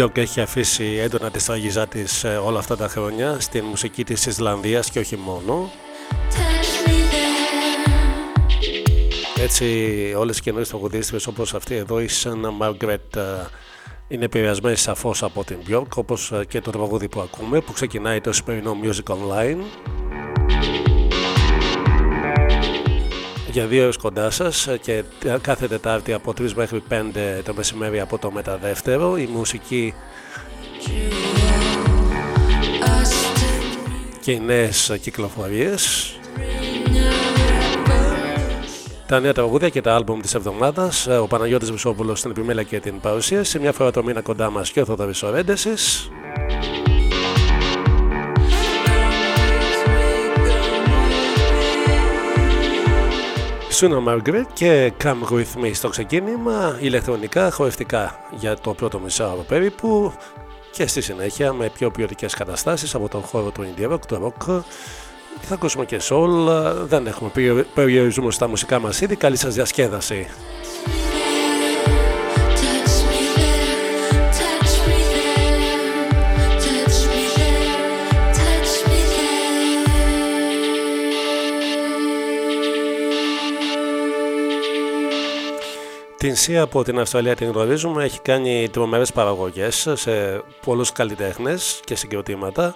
Η Björk έχει αφήσει έντονα τη τραγιζά της ε, όλα αυτά τα χρόνια στην μουσική της Ισλανδίας και όχι μόνο. Έτσι όλες οι καινούριες τραγουδίστρες όπως αυτή εδώ η Σάνα Μαργκρέτ είναι επηρεασμένη σαφώς από την Björk όπως ε, και το τραγούδι που ακούμε που ξεκινάει το σημερινό Music Online για δύο ώρες κοντά σας και κάθε Τετάρτη από 3 μέχρι 5 το μεσημέρι από το μεταδεύτερο η μουσική και οι νέες κυκλοφορίες. Τα νέα τραγούδια και τα άλμπουμ της εβδομάδας ο Παναγιώτης Βυσόπουλος στην επιμέλεια και την παρουσίαση. Μια φορά το μήνα κοντά μας και ο Θοδωρής Ορέντεσης Σούνα Margaret και Come With Me στο ξεκίνημα, ηλεκτρονικά, χορευτικά για το πρώτο μισάωρο περίπου και στη συνέχεια με πιο ποιοτικές καταστάσεις από τον χώρο του indie rock, του rock. Θα ακούσουμε και soul, δεν έχουμε περιορισμούς στα μουσικά μας ήδη, καλή σας διασκέδαση. Την ΣΥΑ από την Αυστραλία την γνωρίζουμε, έχει κάνει τρομερές παραγωγές σε πολλούς καλλιτέχνες και συγκροτήματα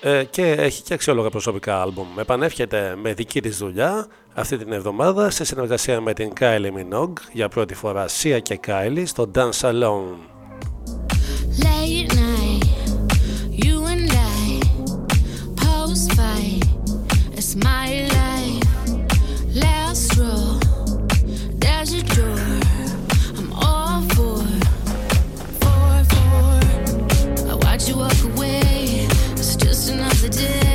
ε, και έχει και αξιόλογα προσωπικά άλμπουμ. Επανέρχεται με δική της δουλειά αυτή την εβδομάδα σε συνεργασία με την Kylie Minogue για πρώτη φορά ΣΥΑ και Kylie στο Dance Alone. Did.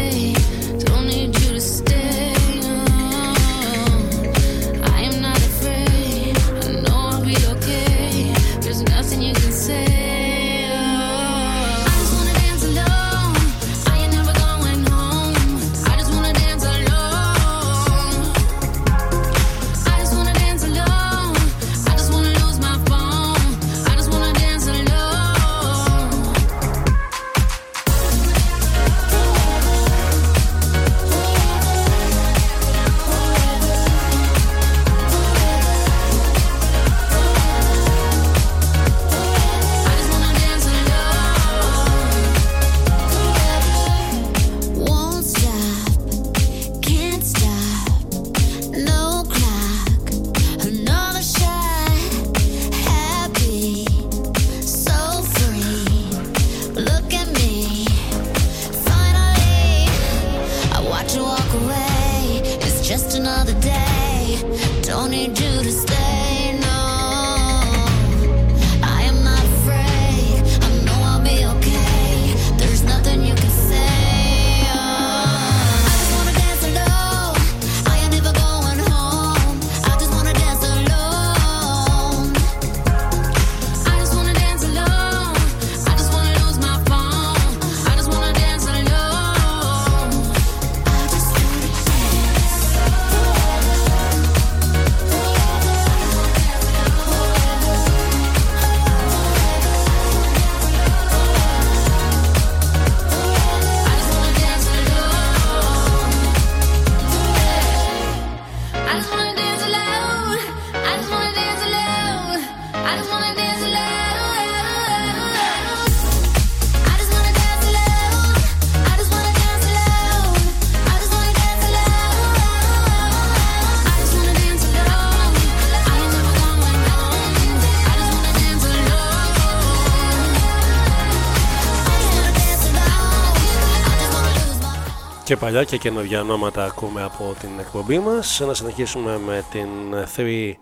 Παλιά και καινούργια ονόματα ακούμε από την εκπομπή μας. Να συνεχίσουμε με την 3,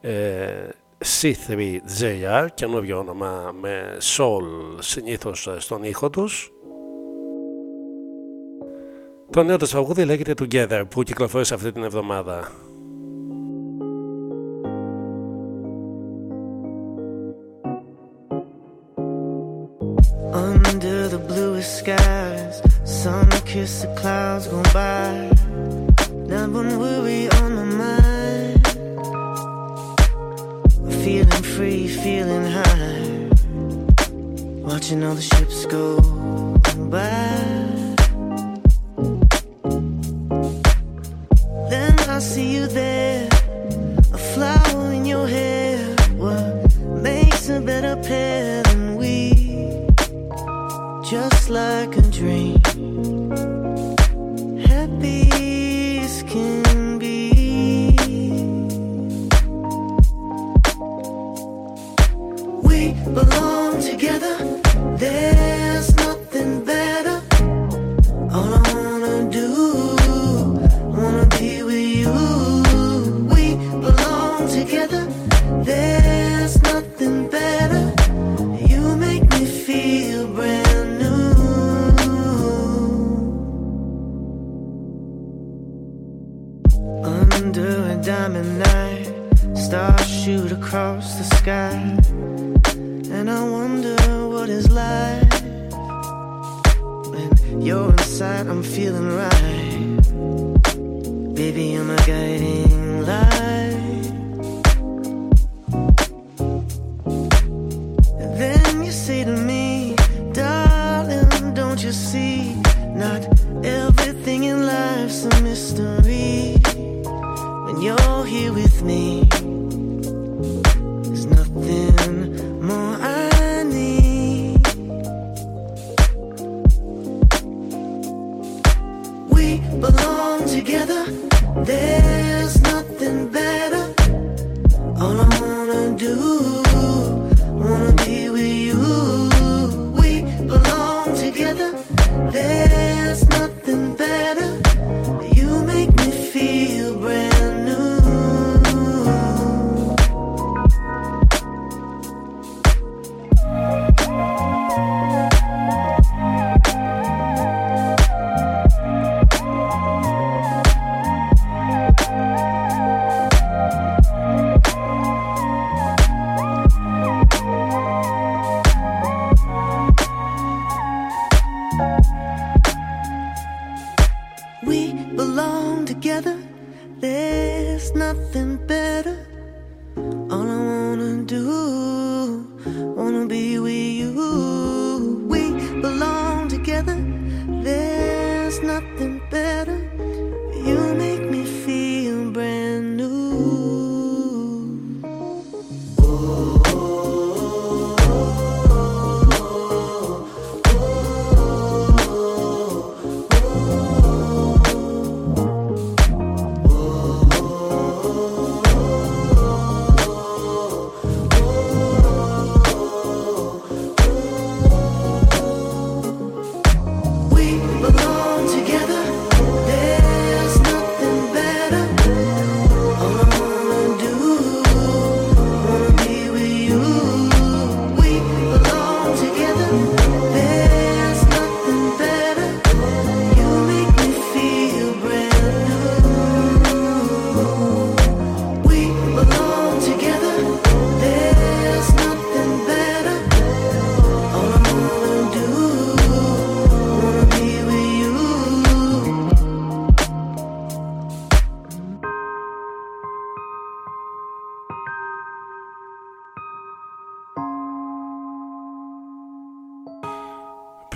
ε, C3JR, καινούργιο όνομα με soul συνήθως στον ήχο τους. Το νέο τους τραγούδι λέγεται Together που κυκλοφόρησε αυτή την εβδομάδα. Under the bluest skies Summer kiss the clouds go by. Not one worry on my mind. Feeling free, feeling high. watching all the ships go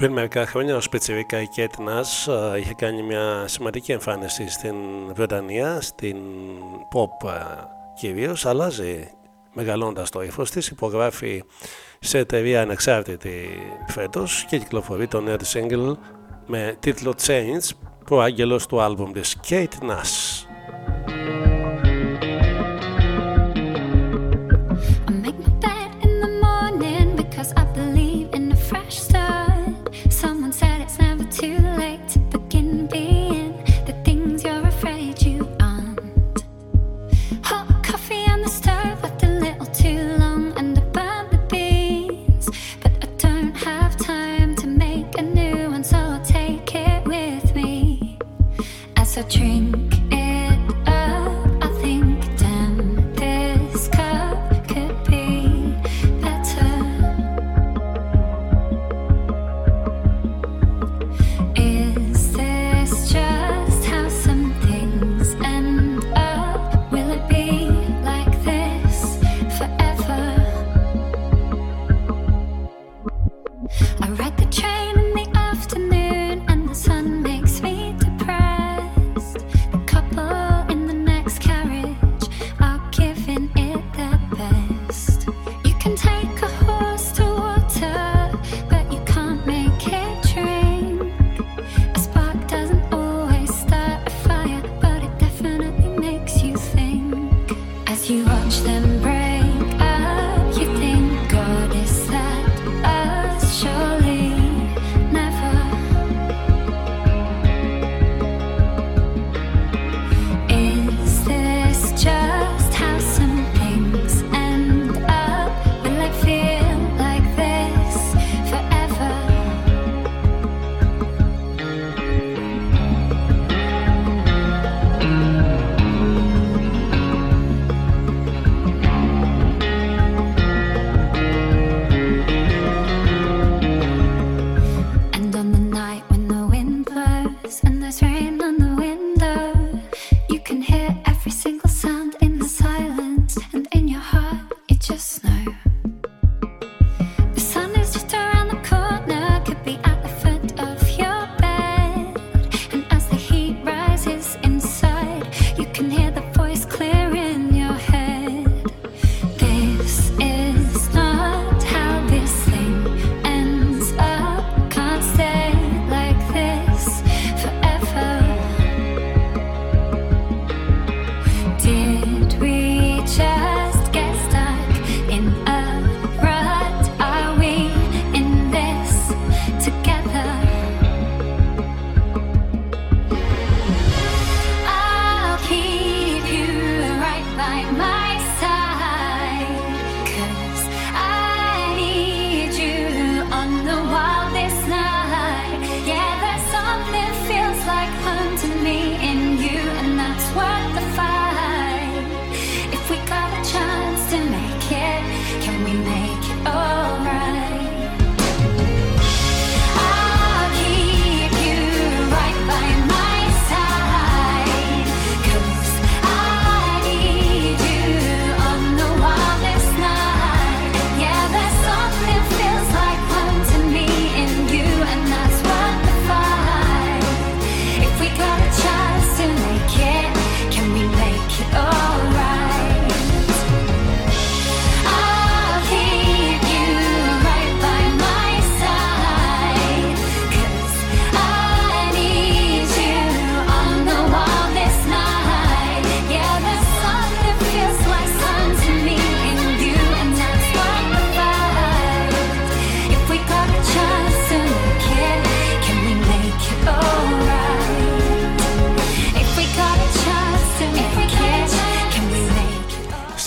Πριν μερικά χρόνια ο Σπιτσιβίκα η Κέτ Νάς είχε κάνει μια σημαντική εμφάνιση στην Βρετανία, στην pop ε, κυρίως, αλλάζει μεγαλώντας το ύφος της, υπογράφει σε εταιρεία ανεξάρτητη φέτος και κυκλοφορεί το νέο της single με τίτλο Change, προάγγελος του άλμπουμ της Kate Nash.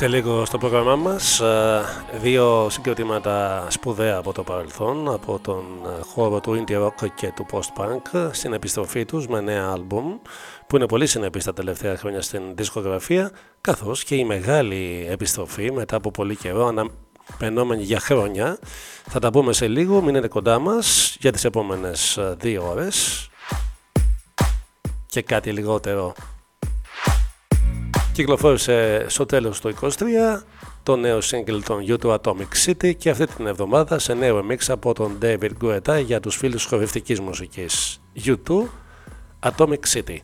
Σε λίγο στο πρόγραμμά μας. Ε, δύο συγκροτήματα σπουδαία από το παρελθόν από τον ε, χώρο του indie rock και του post-punk στην επιστροφή τους με νέα άλμπουμ που είναι πολύ συνεπής τα τελευταία χρόνια στην δισκογραφία καθώς και η μεγάλη επιστροφή μετά από πολύ καιρό αναπαινόμενη για χρόνια. Θα τα πούμε σε λίγο, μείνετε κοντά μας για τις επόμενες ε, δύο ώρες. Και κάτι λιγότερο Κυκλοφόρησε στο τέλος του 23 το νέο single των U2 Atomic City και αυτή την εβδομάδα σε νέο remix από τον David Guetta για τους φίλους χορευτικής μουσικής U2 Atomic City.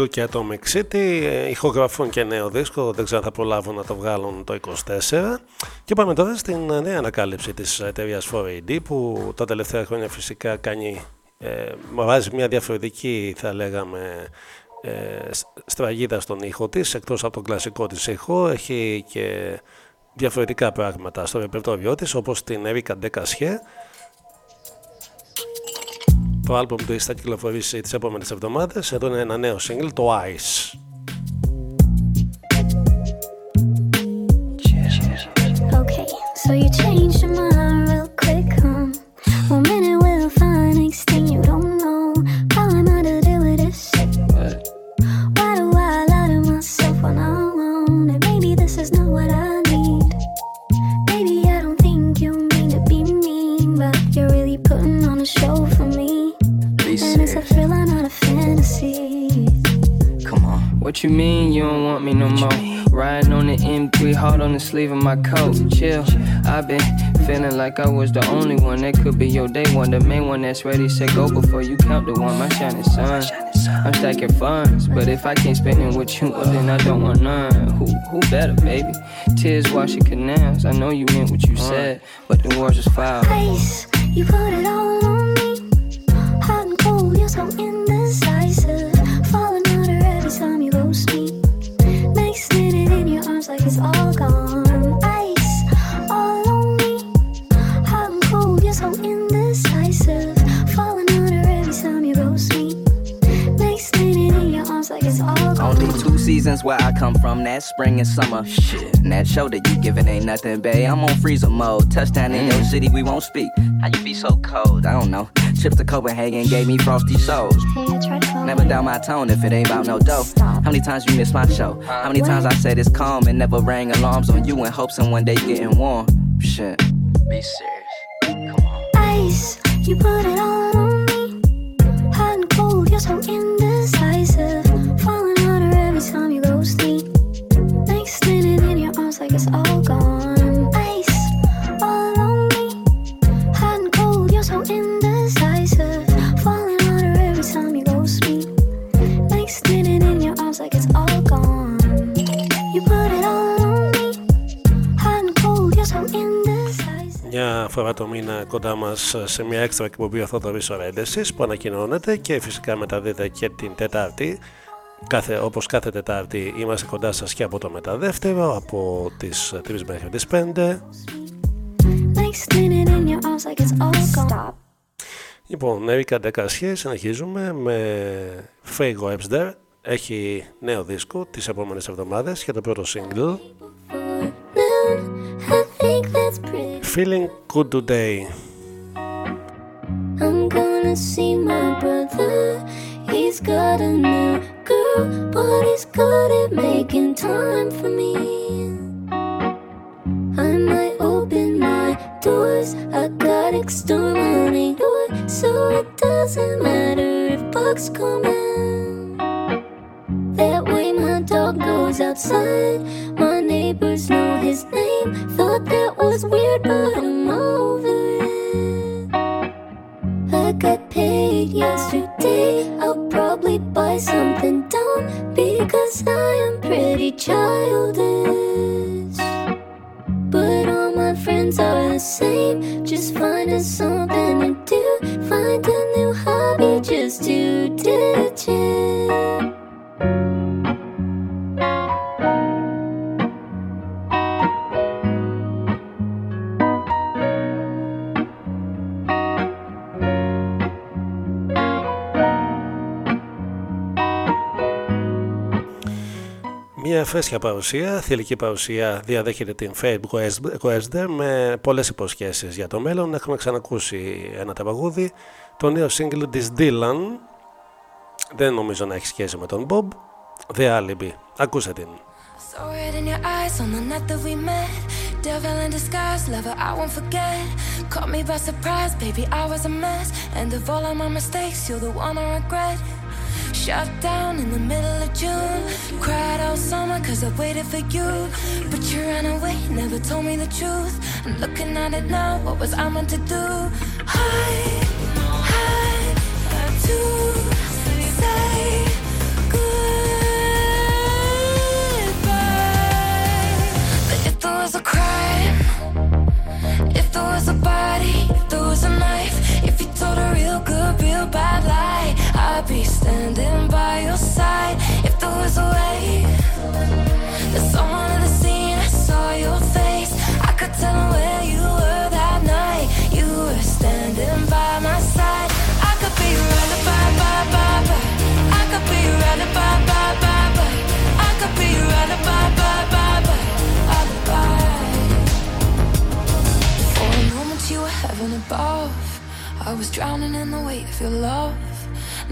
YouTube και Atomic City. Ηχογραφούν και νέο δίσκο, δεν ξέρω αν θα προλάβουν να το βγάλουν το 24 και πάμε τώρα στην νέα ανακάλυψη της εταιρείας 4AD που τα τελευταία χρόνια φυσικά κάνει ε, βάζει μια διαφορετική θα λέγαμε ε, στραγίδα στον ήχο της εκτός από τον κλασικό της ήχο. Έχει και διαφορετικά πράγματα στο ρεπερτόριό της όπως την Erika Decashe το άλμπουμ του θα κυκλοφορήσει τις επόμενες εβδομάδες. Εδώ είναι ένα νέο single, το Ice. Okay, so you changed your mind real quick, What you mean you don't want me no more? Riding on the M3, hard on the sleeve of my coat. Chill. I've been feeling like I was the only one that could be your day one. The main one that's ready, set go before you count the one. My shining sun. I'm stacking funds, but if I can't spend it with you, well then I don't want none. Who who better, baby? Tears washing canals. I know you meant what you uh. said, but the words was foul. Ice, you put it all on me. Hot and cold, you're so indecisive. Falling in your arms like it's all gone. seasons where I come from, that spring and summer. Shit, and that show that you giving ain't nothing, babe. I'm on freezer mode. Touchdown in your city, we won't speak. How you be so cold? I don't know. Trips to Copenhagen gave me frosty souls. Never down my tone if it ain't about no dough. How many times you missed my show? How many times I said it's calm and never rang alarms on you in hopes of one day getting warm? Shit, be serious. Come on. Ice, you put it all on me. Hot and cold, you're so indecisive. Falling on her every time you ghostly. Next minute in your arms like it's all gone. Το μήνα κοντά μας σε μια έξτρα εκπομπή Ορθόδορη Ορέντεσης που ανακοινώνεται και φυσικά μεταδίδεται και την Τετάρτη. Κάθε, όπως κάθε Τετάρτη είμαστε κοντά σας και από το μεταδεύτερο από τις 3 μέχρι τις 5 Λοιπόν, Erika Ντεκασιέ συνεχίζουμε με Fago Epster έχει νέο δίσκο τις επόμενες εβδομάδες για το πρώτο single Feeling Good Today I'm gonna see my brother He's got a new girl, but he's good at making time for me. I might open my doors, I got externally doors, so it doesn't matter if bugs come in. That way, my dog goes outside. My neighbors know his name. Thought that was weird, but I'm over it. I got paid yesterday. I'll probably buy something dumb because I am pretty childish. But all my friends are the same. Just finding something to do. Find a new hobby just to ditch it. Μια φρέσκια παρουσία, θηλυκή παρουσία διαδέχεται την Fate Wester με πολλές υποσχέσεις για το μέλλον. Έχουμε ξανακούσει ένα τραγούδι, το νέο single της Dylan. Δεν νομίζω να έχει σχέση με τον Bob. The Alibi. Ακούσε την. Devil in disguise, lover, I won't forget. Caught me by surprise, baby, I was a mess. And of all of my mistakes, you're the one I regret. Shut down in the middle of June. Cried all summer cause I waited for you. But you ran away, never told me the truth. I'm looking at it now, what was I meant to do? Hide, hide, to say goodbye. But if there was a crime, if there was a body, if there was a knife, if you told a real good, real bad lie. I'd be standing by your side if there was a way. There's someone in the scene, I saw tell them where you were I was drowning in the weight of your love.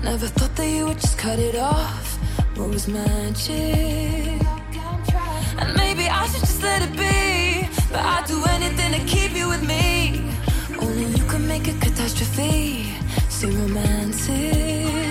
Never thought that you would just cut it off. What was magic? And maybe I should just let it be. But I'd do anything to keep you with me. Only you can make a catastrophe seem romantic.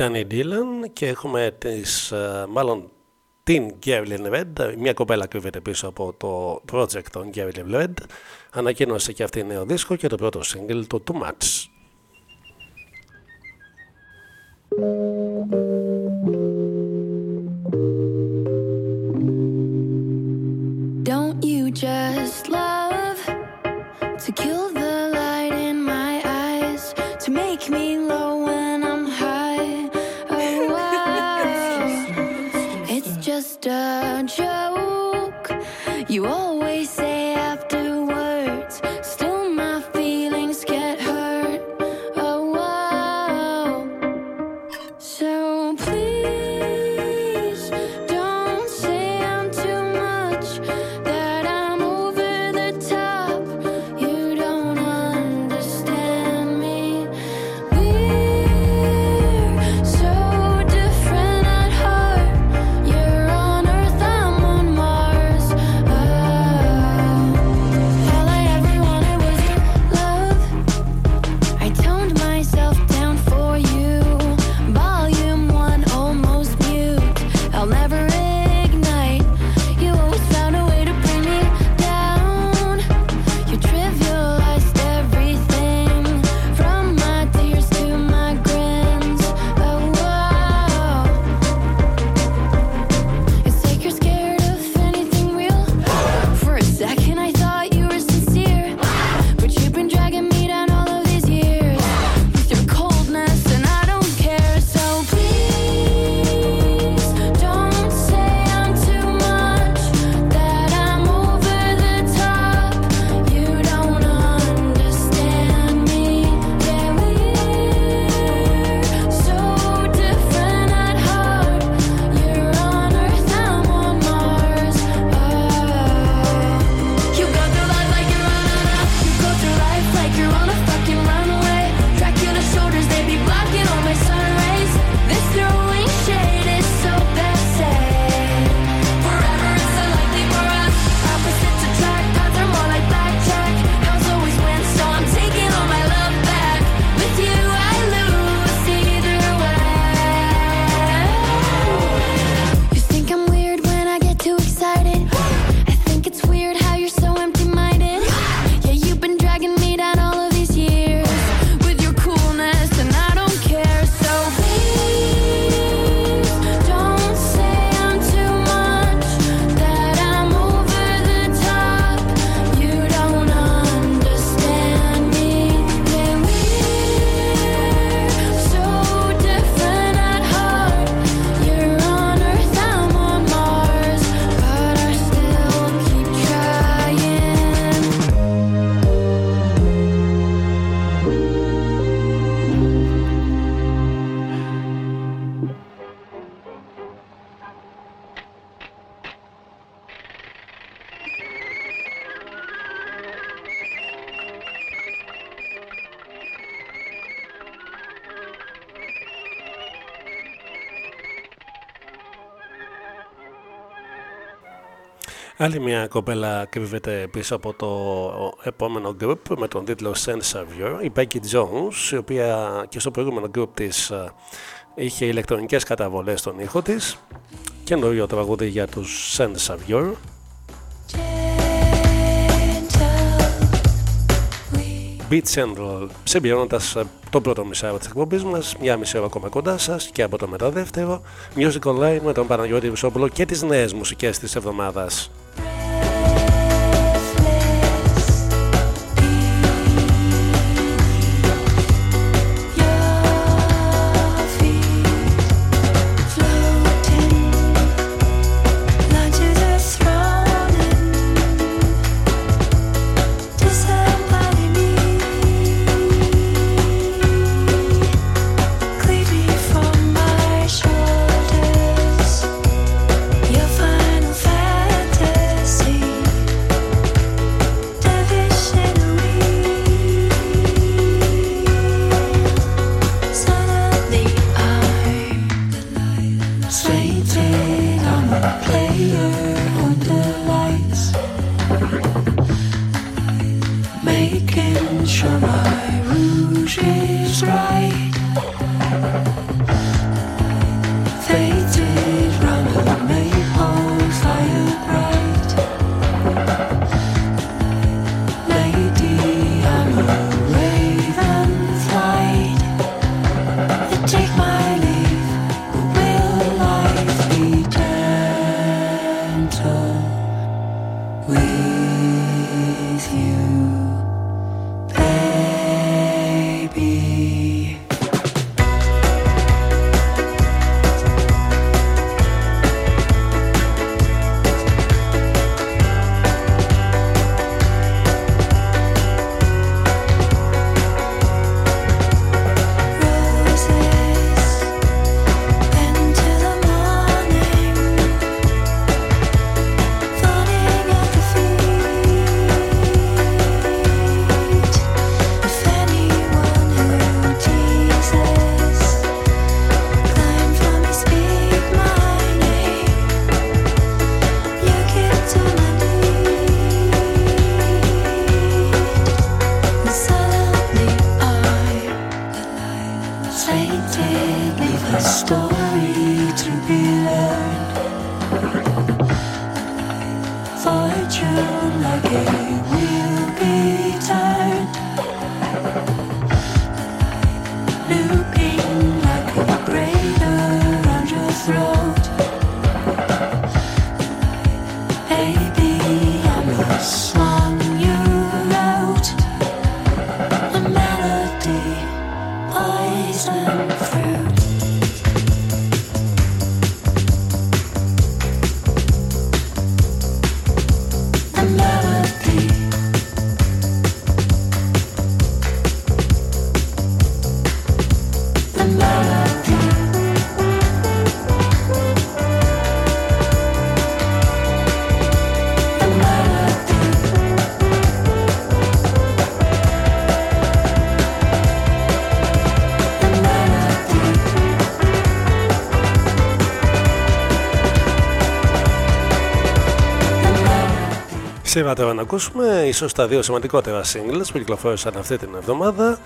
ήταν η Dylan και έχουμε τις, ε, μάλλον την Gerlin Red, μια κοπέλα κρύβεται πίσω από το project των Gerlin Red, ανακοίνωσε και αυτή νέο δίσκο και το πρώτο single του Too Much. Don't you just love to kill You all Άλλη μια κοπέλα κρύβεται πίσω από το επόμενο group με τον τίτλο Sensavior, η Becky Jones, η οποία και στο προηγούμενο group της ε, είχε ηλεκτρονικές καταβολές στον ήχο της, καινούριο τραγούδι για τους Sensavior. Beat Central, συμπληρώνοντας ε, το πρώτο μισάριο της εκπομπής μας, μια μισή ώρα ακόμα κοντά σας και από το μεταδεύτερο, Music Online με τον Παναγιώτη Βυσόπουλο και τις νέες μουσικές της εβδομάδας. Σήμερα να ακούσουμε ίσως τα δύο σημαντικότερα singles που κυκλοφόρησαν αυτή την εβδομάδα.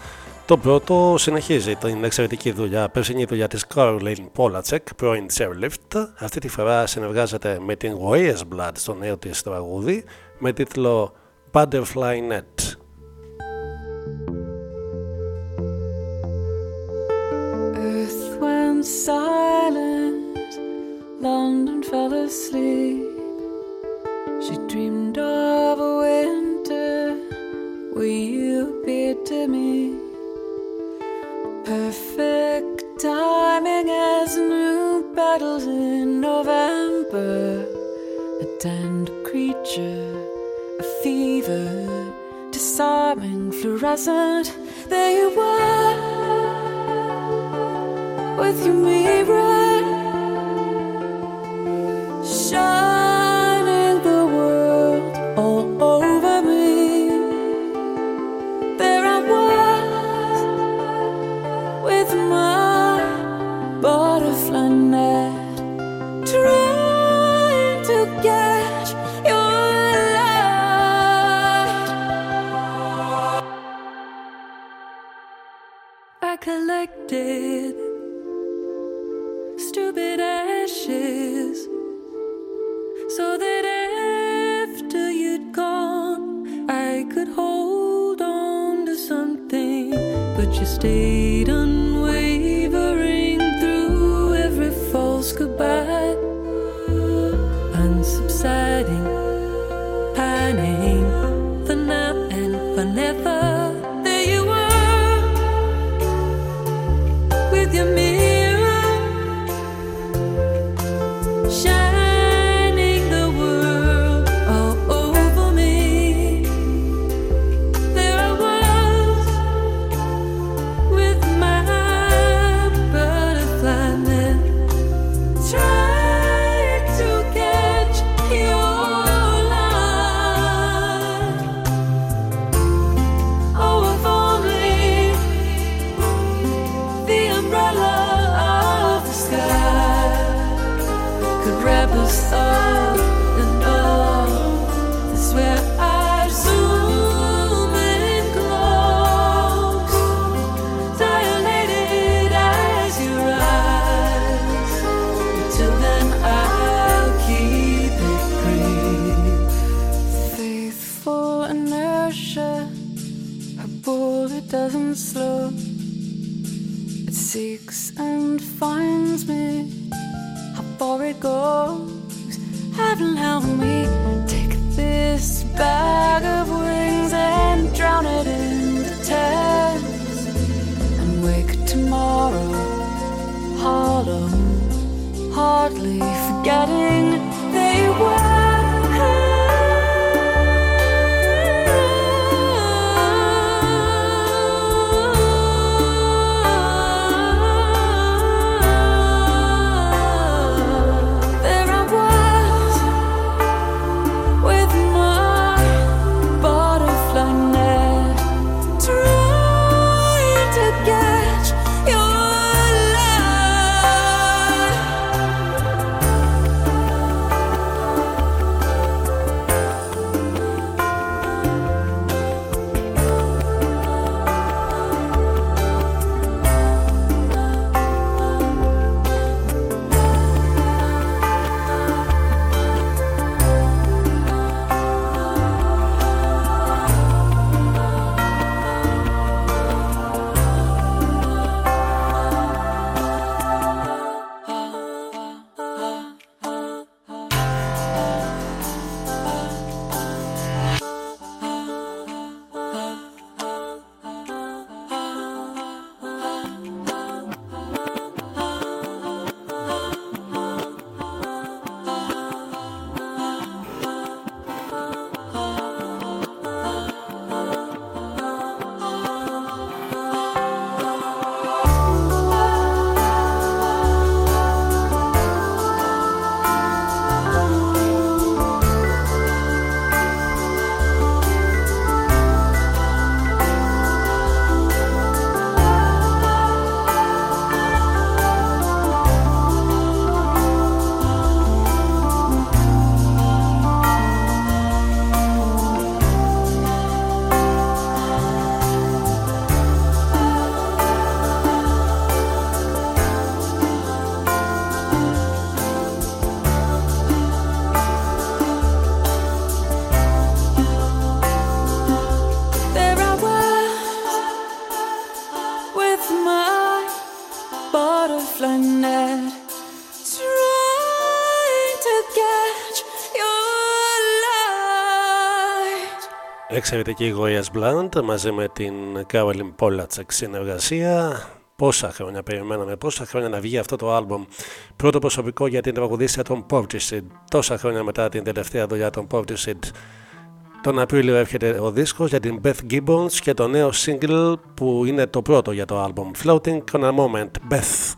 Το πρώτο συνεχίζει την εξαιρετική δουλειά, περσινή δουλειά της Caroline Polacek, πρώην Chairlift. Αυτή τη φορά συνεργάζεται με την Warriors Blood στο νέο της τραγούδι με τίτλο Butterfly Net. Earth went silent, London fell asleep. Creature, a fever, disarming, fluorescent. There you were with your mirror. Shine. Stupid ashes. So that after you'd gone I could hold on to something but you stayed Εξαιρετική Goya's Blunt μαζί με την Carolyn Polacek συνεργασία. Πόσα χρόνια περιμέναμε, πόσα χρόνια να βγει αυτό το άλμπομ. Πρώτο προσωπικό για την τραγουδίστρια των Portishead. Τόσα χρόνια μετά την τελευταία δουλειά των Portishead. Τον Απρίλιο έρχεται ο δίσκος για την Beth Gibbons και το νέο single που είναι το πρώτο για το άλμπομ. Floating on a Moment, Beth.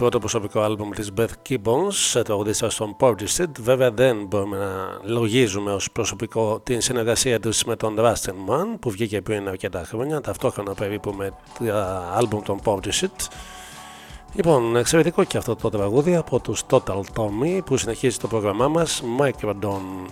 Πρώτο προσωπικό άλμπουμ της Beth Gibbons, τραγουδίστρια στον Portishead. Βέβαια δεν μπορούμε να λογίζουμε ως προσωπικό την συνεργασία τους με τον Rustin Man που βγήκε πριν αρκετά χρόνια, ταυτόχρονα περίπου με τα άλμπουμ των Portishead. Λοιπόν, εξαιρετικό και αυτό το τραγούδι από τους Total Tommy που συνεχίζει το πρόγραμμά μας Microdon.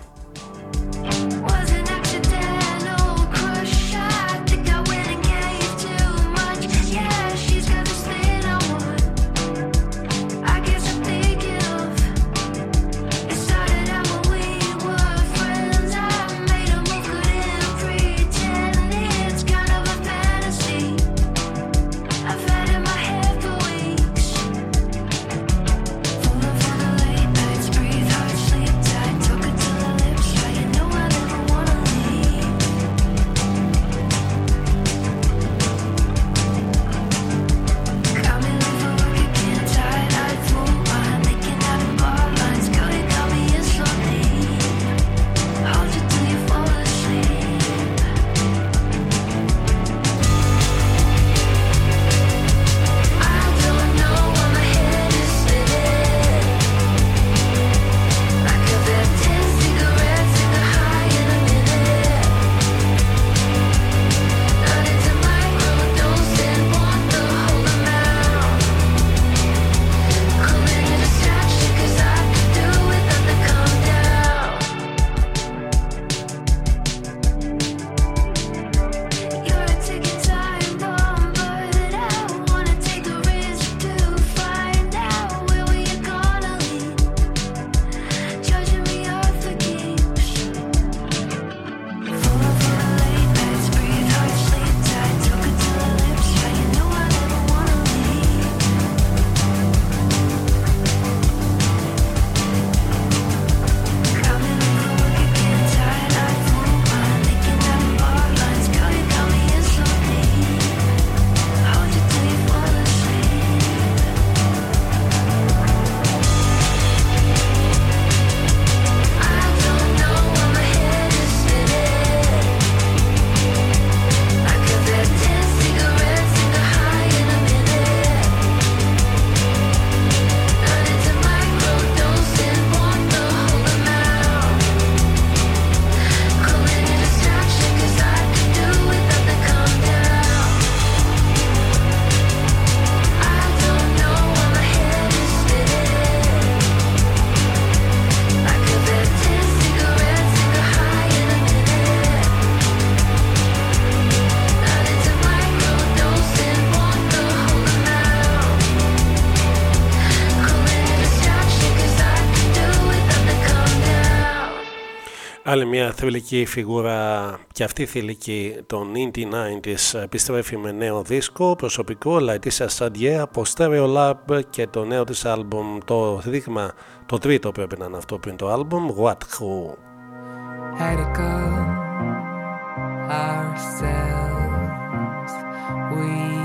Άλλη μια θρηλυκή φιγούρα και αυτή θηλυκή των Indie 90s επιστρέφει με νέο δίσκο προσωπικό Λαϊτίσια Σαντιέ από Stereo Lab και το νέο της άλμπουμ το δείγμα το τρίτο πρέπει να είναι αυτό πριν το άλμπουμ What Who. Had it go ourselves we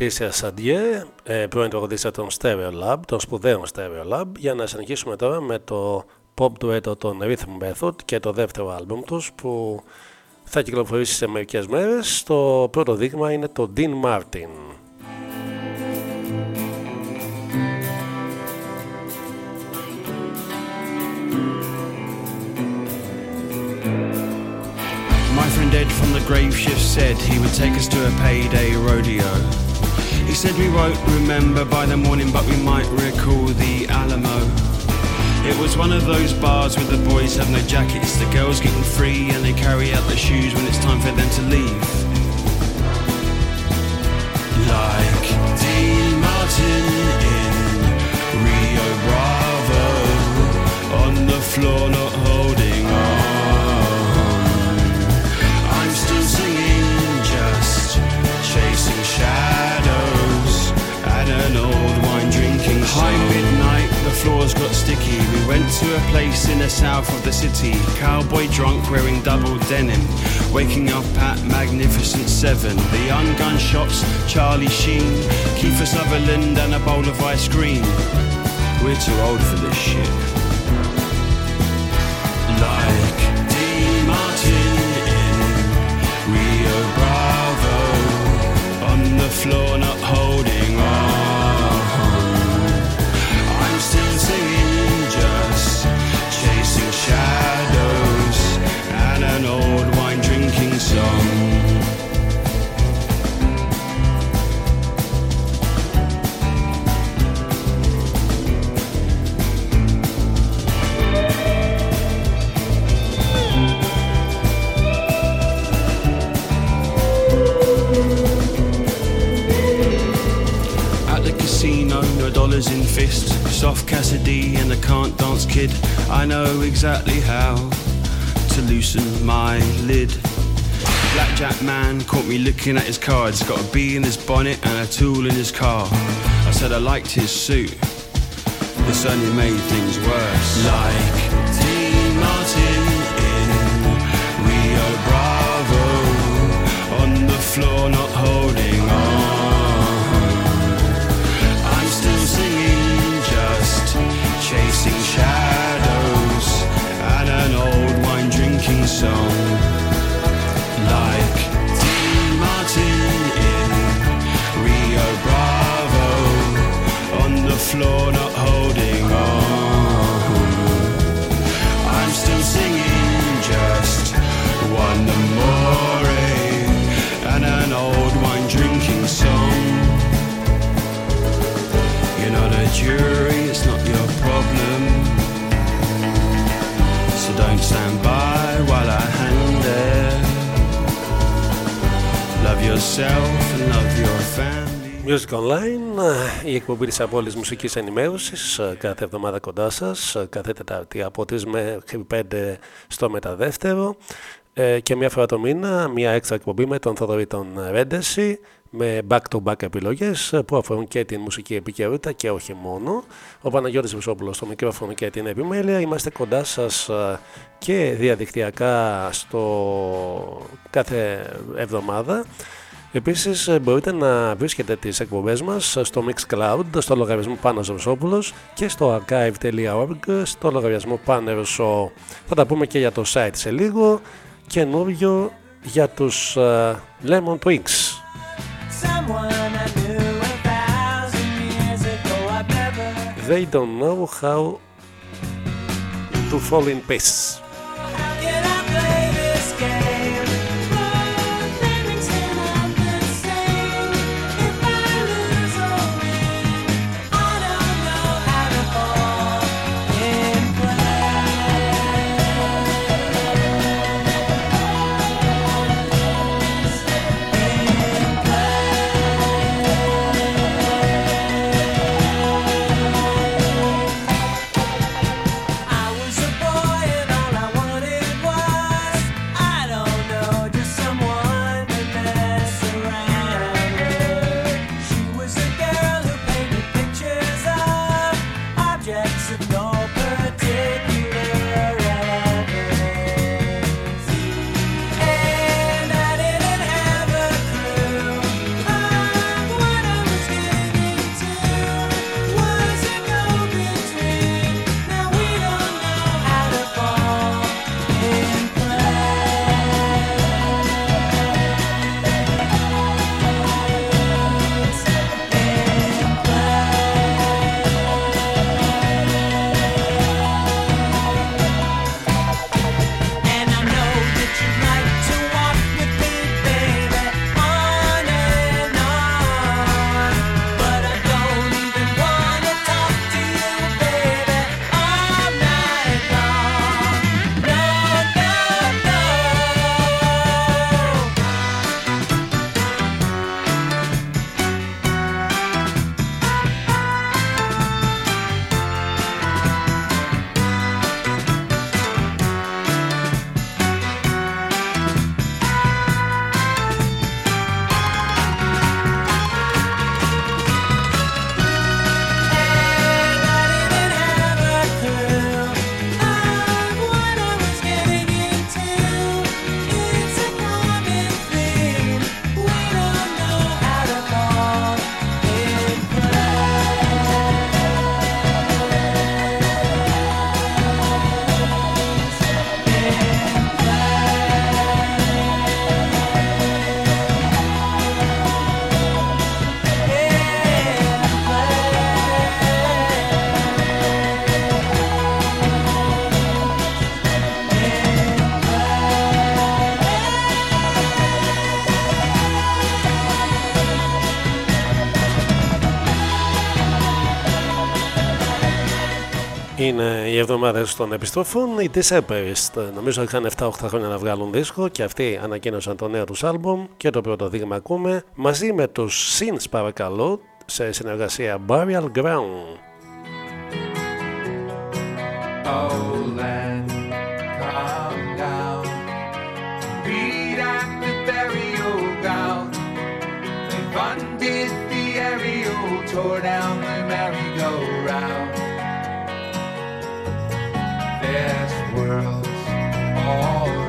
Λετήσια Σαντιέ, ε, πρώην τραγουδίστρια των Stereo Lab, των σπουδαίων Stereo Lab, για να συνεχίσουμε τώρα με το pop duetto των Rhythm Method και το δεύτερο άλμπουμ τους που θα κυκλοφορήσει σε μερικές μέρες. Το πρώτο δείγμα είναι το Dean Martin. Dead from the grave shift said he would take us to a payday rodeo. He said we won't remember by the morning, but we might recall the Alamo. It was one of those bars where the boys have no jackets, the girls getting free, and they carry out their shoes when it's time for them to leave. Like Dean Martin in Rio Bravo, on the floor not holding on. Another one drinking high midnight, the floors got sticky. We went to a place in the south of the city. Cowboy drunk wearing double denim. Waking up at Magnificent Seven. The young gunshots, Charlie Sheen, Kiefer Sutherland, and a bowl of ice cream. We're too old for this shit. Like Dean Martin in Rio Bravo. On the floor, not holding on. shadows and an old wine drinking song. Dollars in fist. Soft Cassidy and the can't dance kid. I know exactly how to loosen my lid. Blackjack man caught me looking at his cards. Got a bee in his bonnet and a tool in his car. I said I liked his suit. This only made things worse. Like Dean Martin in Rio Bravo. On the floor, not holding on. Music Online, η εκπομπή της απόλυτης μουσικής ενημέρωσης κάθε εβδομάδα κοντά σας, κάθε Τετάρτη από 3 μέχρι 5 στο μεταδεύτερο και μια φορά το μήνα μια έξτρα εκπομπή με τον Θοδωρή τον Ρέντεση με back-to-back επιλογές που αφορούν και την μουσική επικαιρότητα και όχι μόνο. Ο Παναγιώτης Βουσόπουλος στο μικρόφωνο και την επιμέλεια. Είμαστε κοντά σας ε, και διαδικτυακά στο κάθε εβδομάδα. Επίσης ε, μπορείτε να βρίσκετε τις εκπομπές μας στο Mixcloud, στο λογαριασμό Πάνος Ρωσόπουλος και στο archive.org στο λογαριασμό Πάνερσο. Θα τα πούμε και για το site σε λίγο. Καινούριο για τους uh, Lemon Twigs. They don't know how to fall in peace. εβδομάδες των επιστροφών, οι Disappearist ε, νομίζω ότι είχαν 7-8 χρόνια να βγάλουν δίσκο και αυτοί ανακοίνωσαν το νέο τους άλμπομ και το πρώτο δείγμα ακούμε μαζί με τους Sins παρακαλώ σε συνεργασία Burial Ground. Oh, funded the aerial, tore down the merry-go-round. past worlds all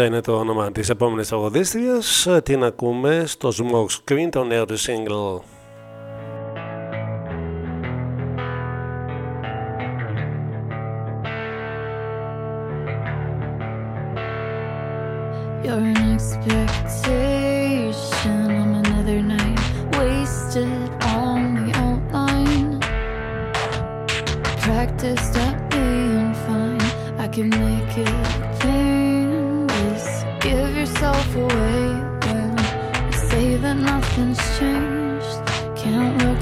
Λίζα είναι το όνομα της επόμενης τραγουδίστριας. Την ακούμε στο Smoke Screen, το νέο του single. You're an expectation on another night wasted on the outline. Practiced at being fine. I can make it clear. give yourself away when you say that nothing's changed. Can't look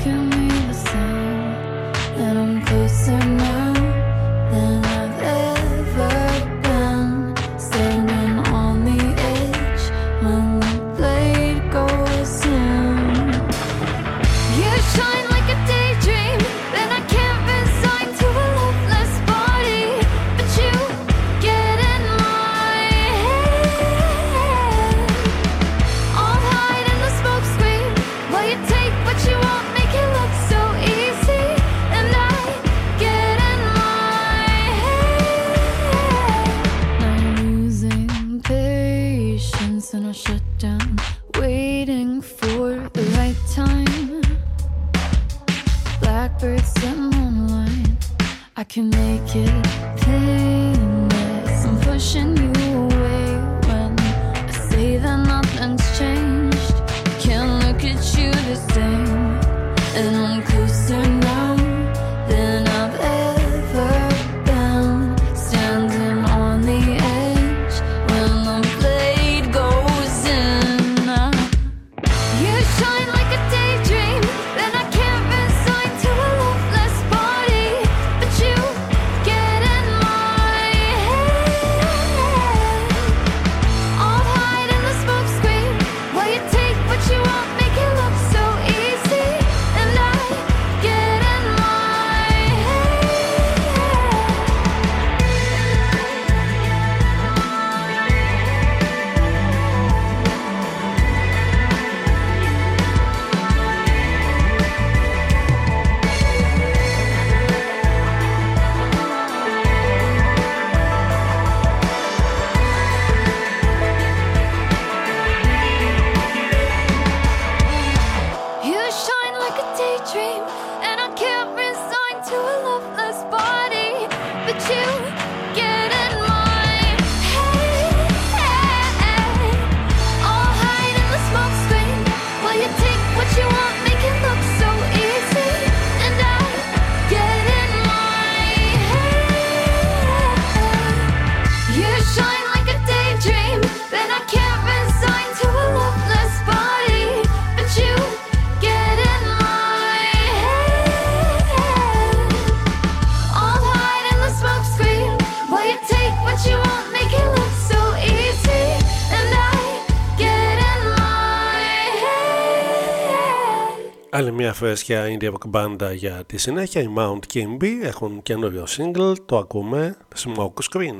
φρέσκια indie rock μπάντα για τη συνέχεια, οι Mount Kimby έχουν καινούριο single, το ακούμε Smoke Screen.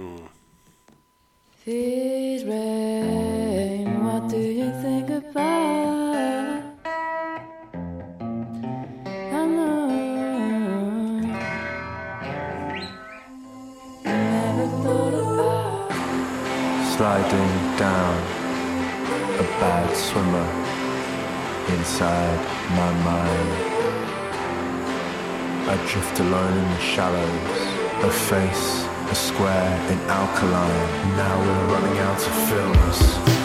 This rain, what do you think about? I know. Never thought about sliding down a bad swimmer. inside my mind. I drift alone in the shallows, a face, a square, an alkaline. Now we're running out of films.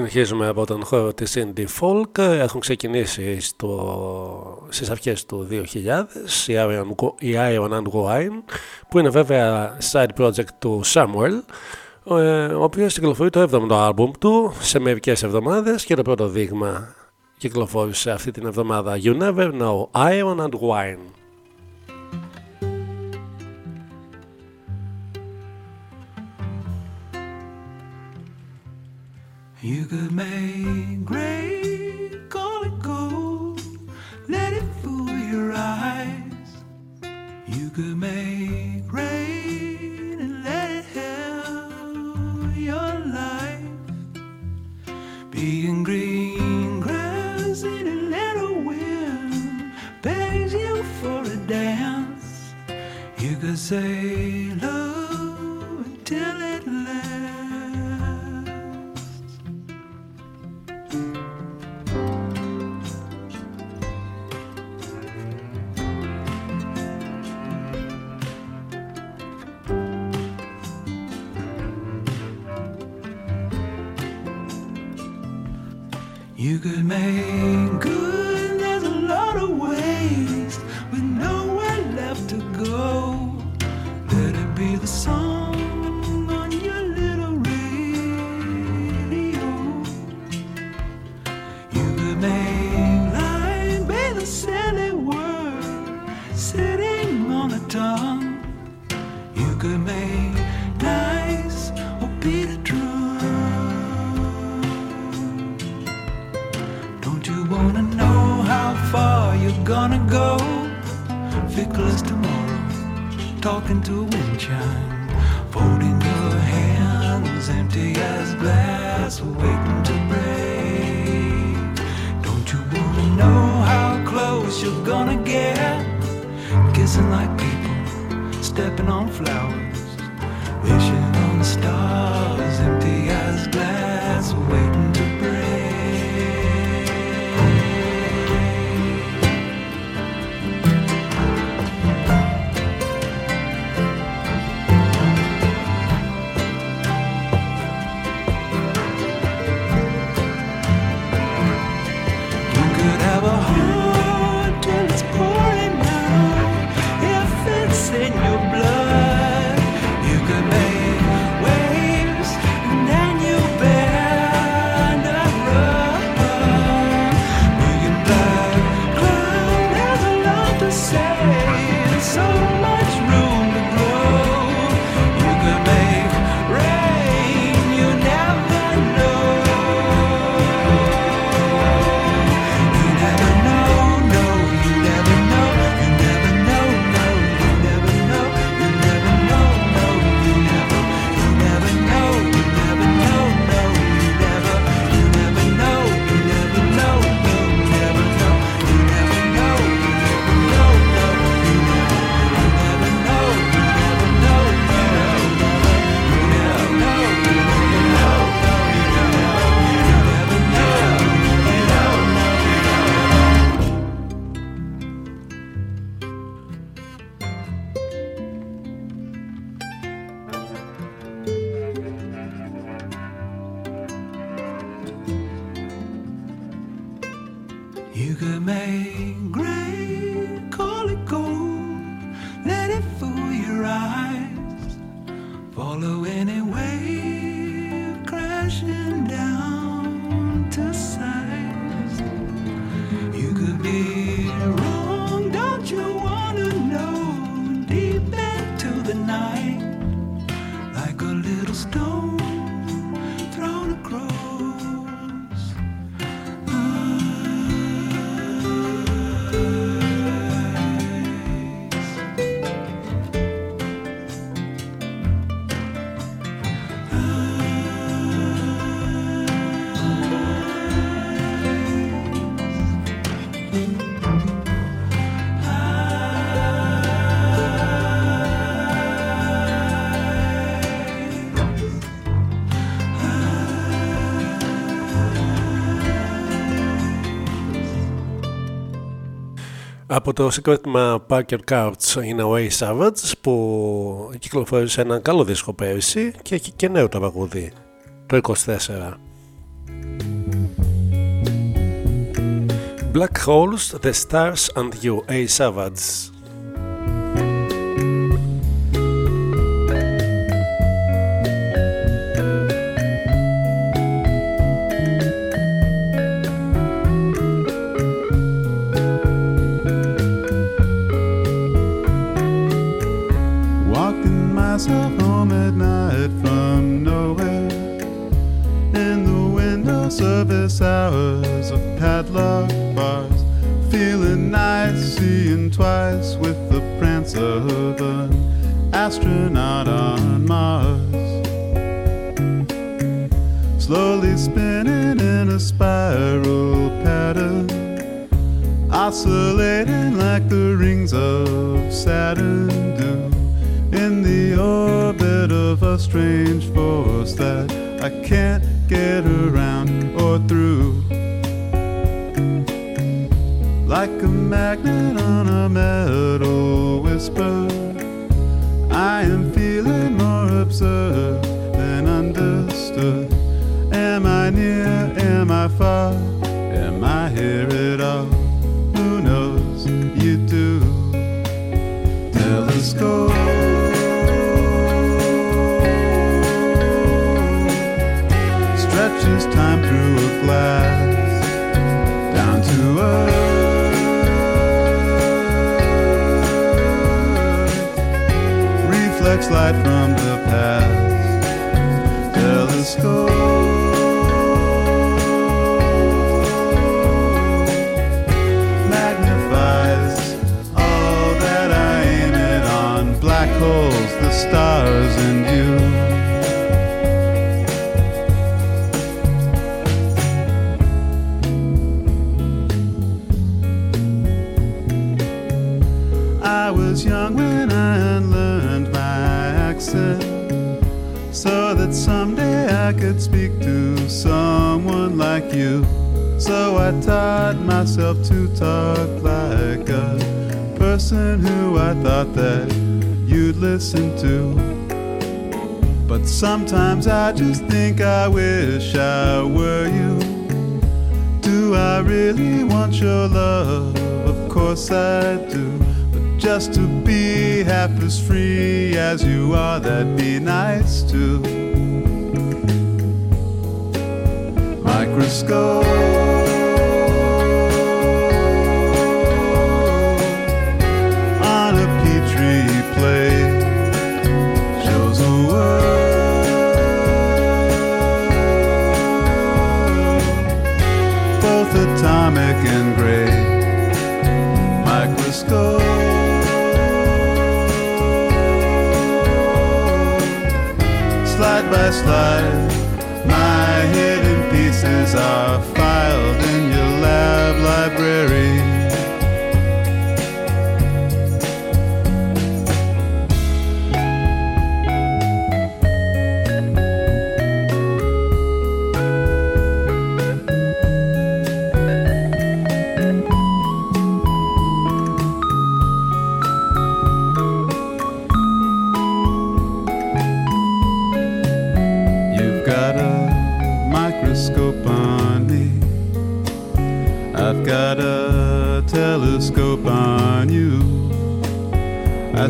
Συνεχίζουμε από τον χώρο της Indie Folk. Έχουν ξεκινήσει στο... στις αρχές του 2000 η Iron, η Iron and Wine που είναι βέβαια side project του Samuel ε, ο οποίος κυκλοφορεί το 7ο άλμπουμ του σε μερικές εβδομάδες και το πρώτο δείγμα κυκλοφόρησε αυτή την εβδομάδα You Never Know Iron and Wine. You could make great, call it gold, let it fool your eyes. You could make rain and let it help your life. Being green grass in a little wind begs you for a dance. You could say You could make good, gonna go? Fickle as tomorrow, talking to a wind chime, folding your hands, empty as glass, waiting to break. Don't you wanna know how close you're gonna get? Kissing like people, stepping on flowers, wishing on stars, Από το συγκρότημα Parker Couch in a Way Savage που κυκλοφόρησε ένα καλό δίσκο πέρυσι και έχει και νέο το τραγούδι το 24. Black Holes, The Stars and You, A Savage. Twice with the prance of an astronaut on Mars. Slowly spinning in a spiral pattern oscillating like the rings of Saturn do in the orbit of a strange force that I can't get around or through. Like a magnet on a metal whisper, I am feeling more absurd than understood. Am I near? Am I far? Am I here slide from I taught myself to talk like a person who I thought that you'd listen to. But sometimes I just think I wish I were you. Do I really want your love? Of course I do. But just to be half as free as you are, that'd be nice too. Microscope. Both atomic and gray microscope. Slide by slide my hidden pieces are filed in your lab library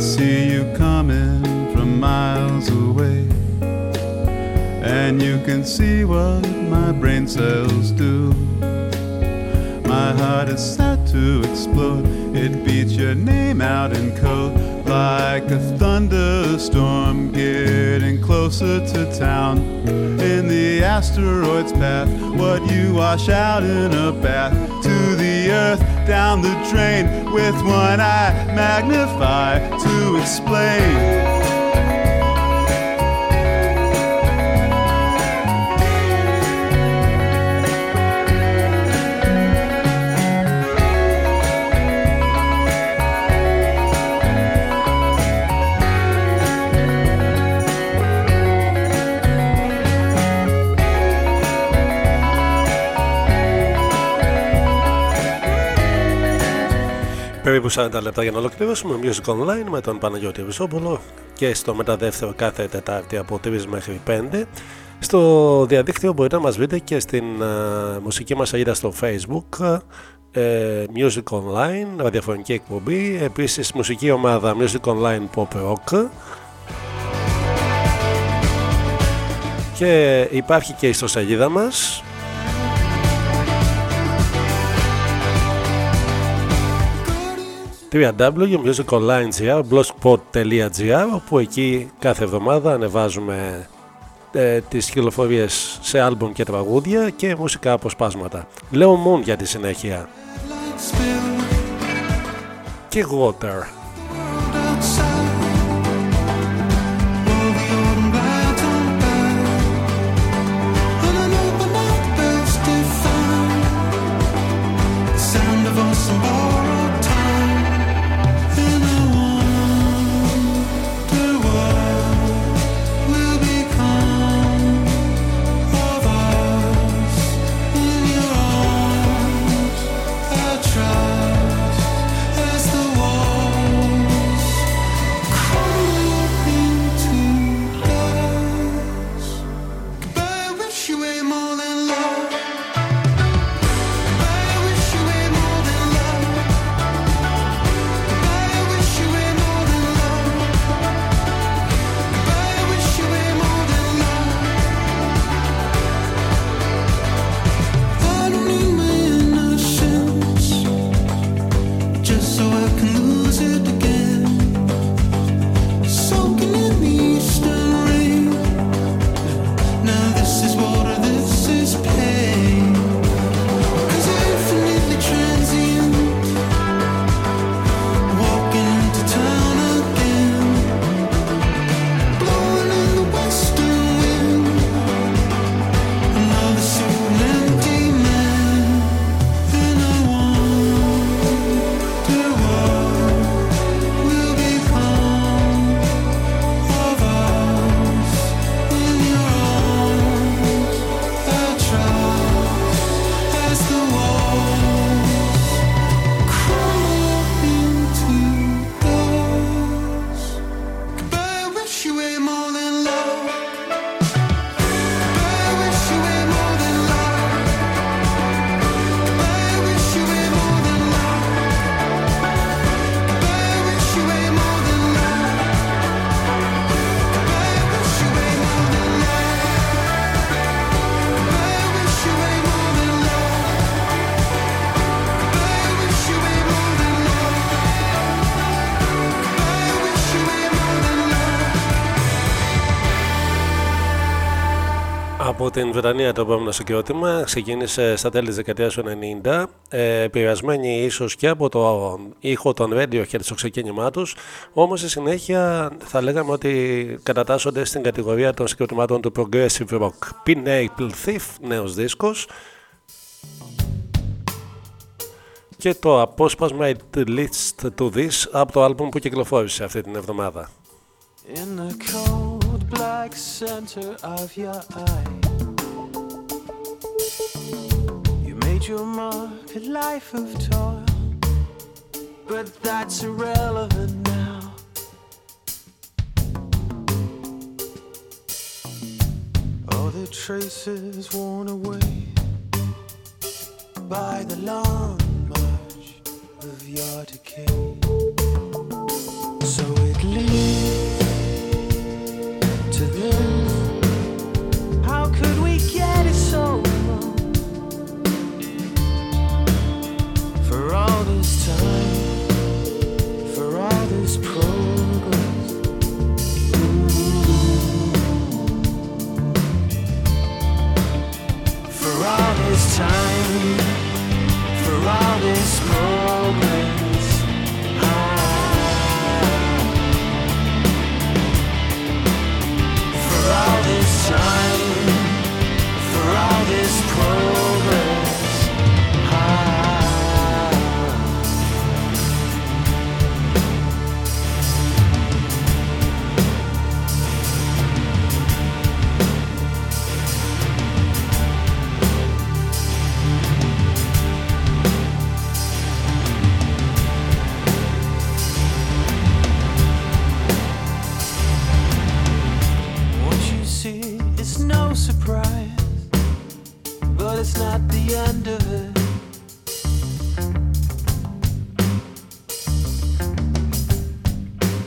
see you coming from miles away. And you can see what my brain cells do. My heart is set to explode. It beats your name out in code like a thunderstorm getting closer to town. The asteroid's path, what you wash out in a bath to the earth down the drain with one eye magnify to explain. Περίπου 40 λεπτά για να ολοκληρώσουμε. Music Online με τον Παναγιώτη Βυσόπουλο και στο μεταδεύτερο κάθε Τετάρτη από 3 μέχρι 5 Στο διαδίκτυο μπορείτε να μας βρείτε και στην ε, μουσική μας σελίδα στο facebook ε, Music Online, ραδιοφωνική εκπομπή επίσης μουσική ομάδα Music Online Pop Rock. Και υπάρχει και η ιστοσελίδα μας www.musiconline.gr blogspot.gr όπου εκεί κάθε εβδομάδα ανεβάζουμε ε, τις κυκλοφορίες σε άλμπουμ και τραγούδια και μουσικά αποσπάσματα. Λέω Moon για τη συνέχεια. Και Water. Από την Βρετανία το επόμενο συγκρότημα ξεκίνησε στα τέλη της δεκαετίας του 90 ε, επηρεασμένοι ίσως και από το ήχο των Radiohead στο ξεκίνημά τους όμως στη συνέχεια θα λέγαμε ότι κατατάσσονται στην κατηγορία των συγκροτημάτων του Progressive Rock Pineapple Thief, νέος δίσκος και το απόσπασμα It Leads to This από το άλμπουμ που κυκλοφόρησε αυτή την εβδομάδα. In the cold black center of your eye, you made your mark a life of toil, but that's irrelevant now. All the traces worn away by the long march of your decay. Time, surprise, but it's not the end of it.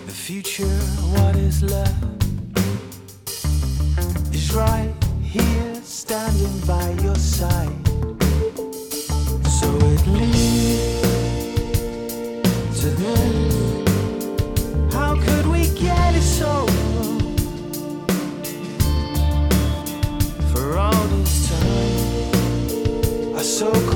The future, what is left, is right here standing by your side. So it leaves. so cold.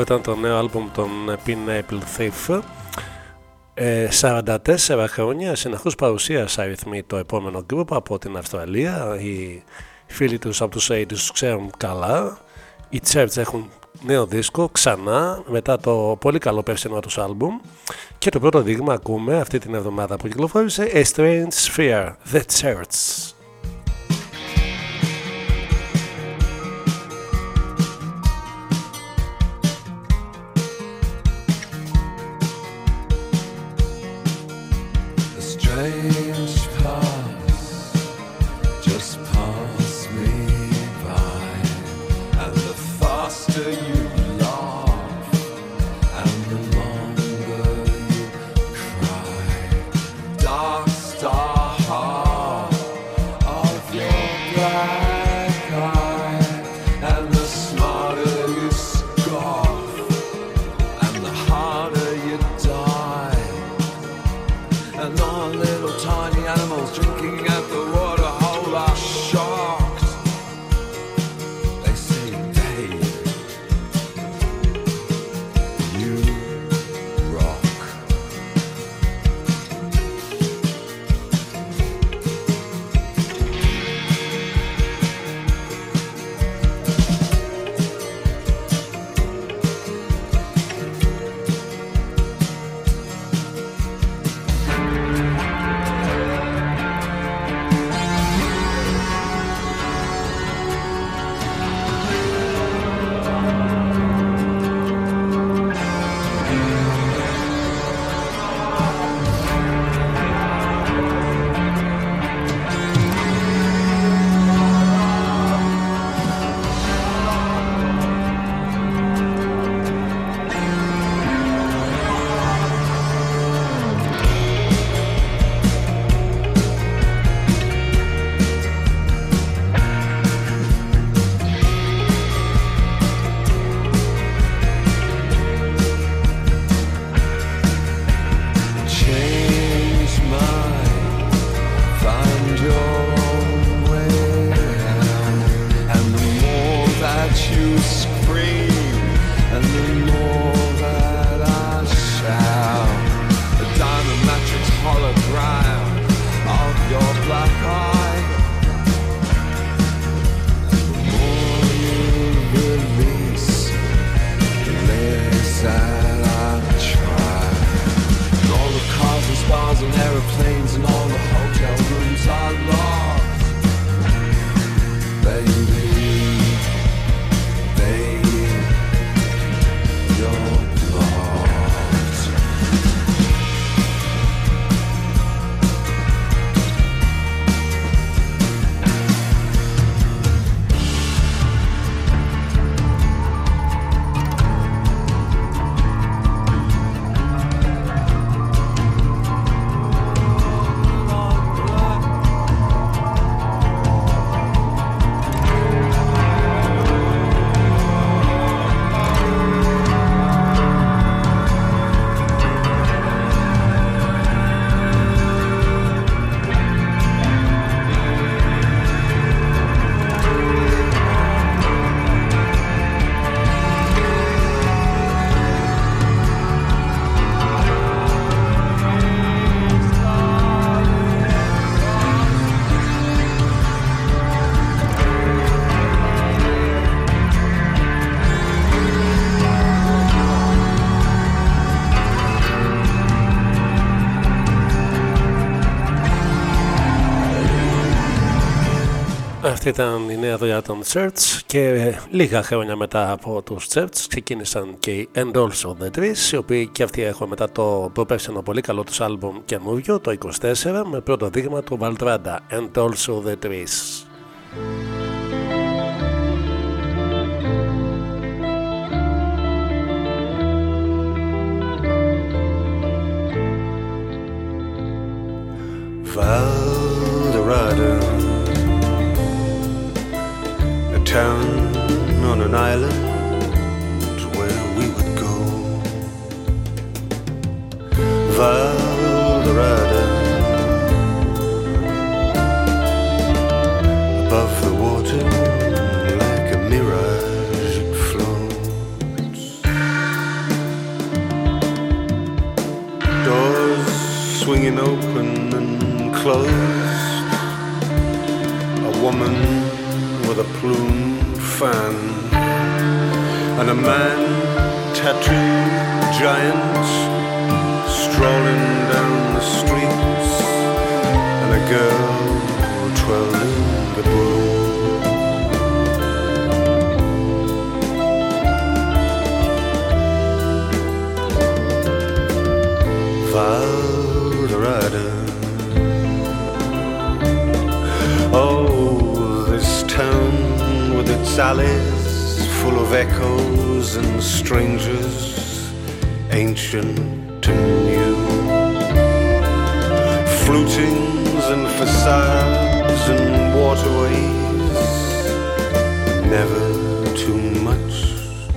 Αυτό ήταν το νέο άλμπουμ των Pineapple Thief. Ε, 44 χρόνια συνεχώς παρουσίασα αριθμοί το επόμενο group από την Αυστραλία. Οι φίλοι τους από τους 80 τους ξέρουν καλά. Οι Church έχουν νέο δίσκο ξανά μετά το πολύ καλό περσινό τους άλμπουμ και το πρώτο δείγμα ακούμε αυτή την εβδομάδα που κυκλοφόρησε A Strange Sphere, The Church. night. Αυτή ήταν η νέα δουλειά των Church και λίγα χρόνια μετά από τους Church ξεκίνησαν και οι And Also The Trees οι οποίοι και αυτοί έχουν μετά το προπέρσινο πολύ καλό τους άλμπουμ καινούριο το 24 με πρώτο δείγμα του Valtranda And Also The Trees. Valderrada, town on an island where we would go. Valderrada, above the water, like a mirage, it floats. Doors swinging open and closed. A woman with a plumed fan. And a man, tattooed giant, strolling down the streets. And a girl its alleys full of echoes and strangers, ancient and new. Flutings and facades and waterways, never too much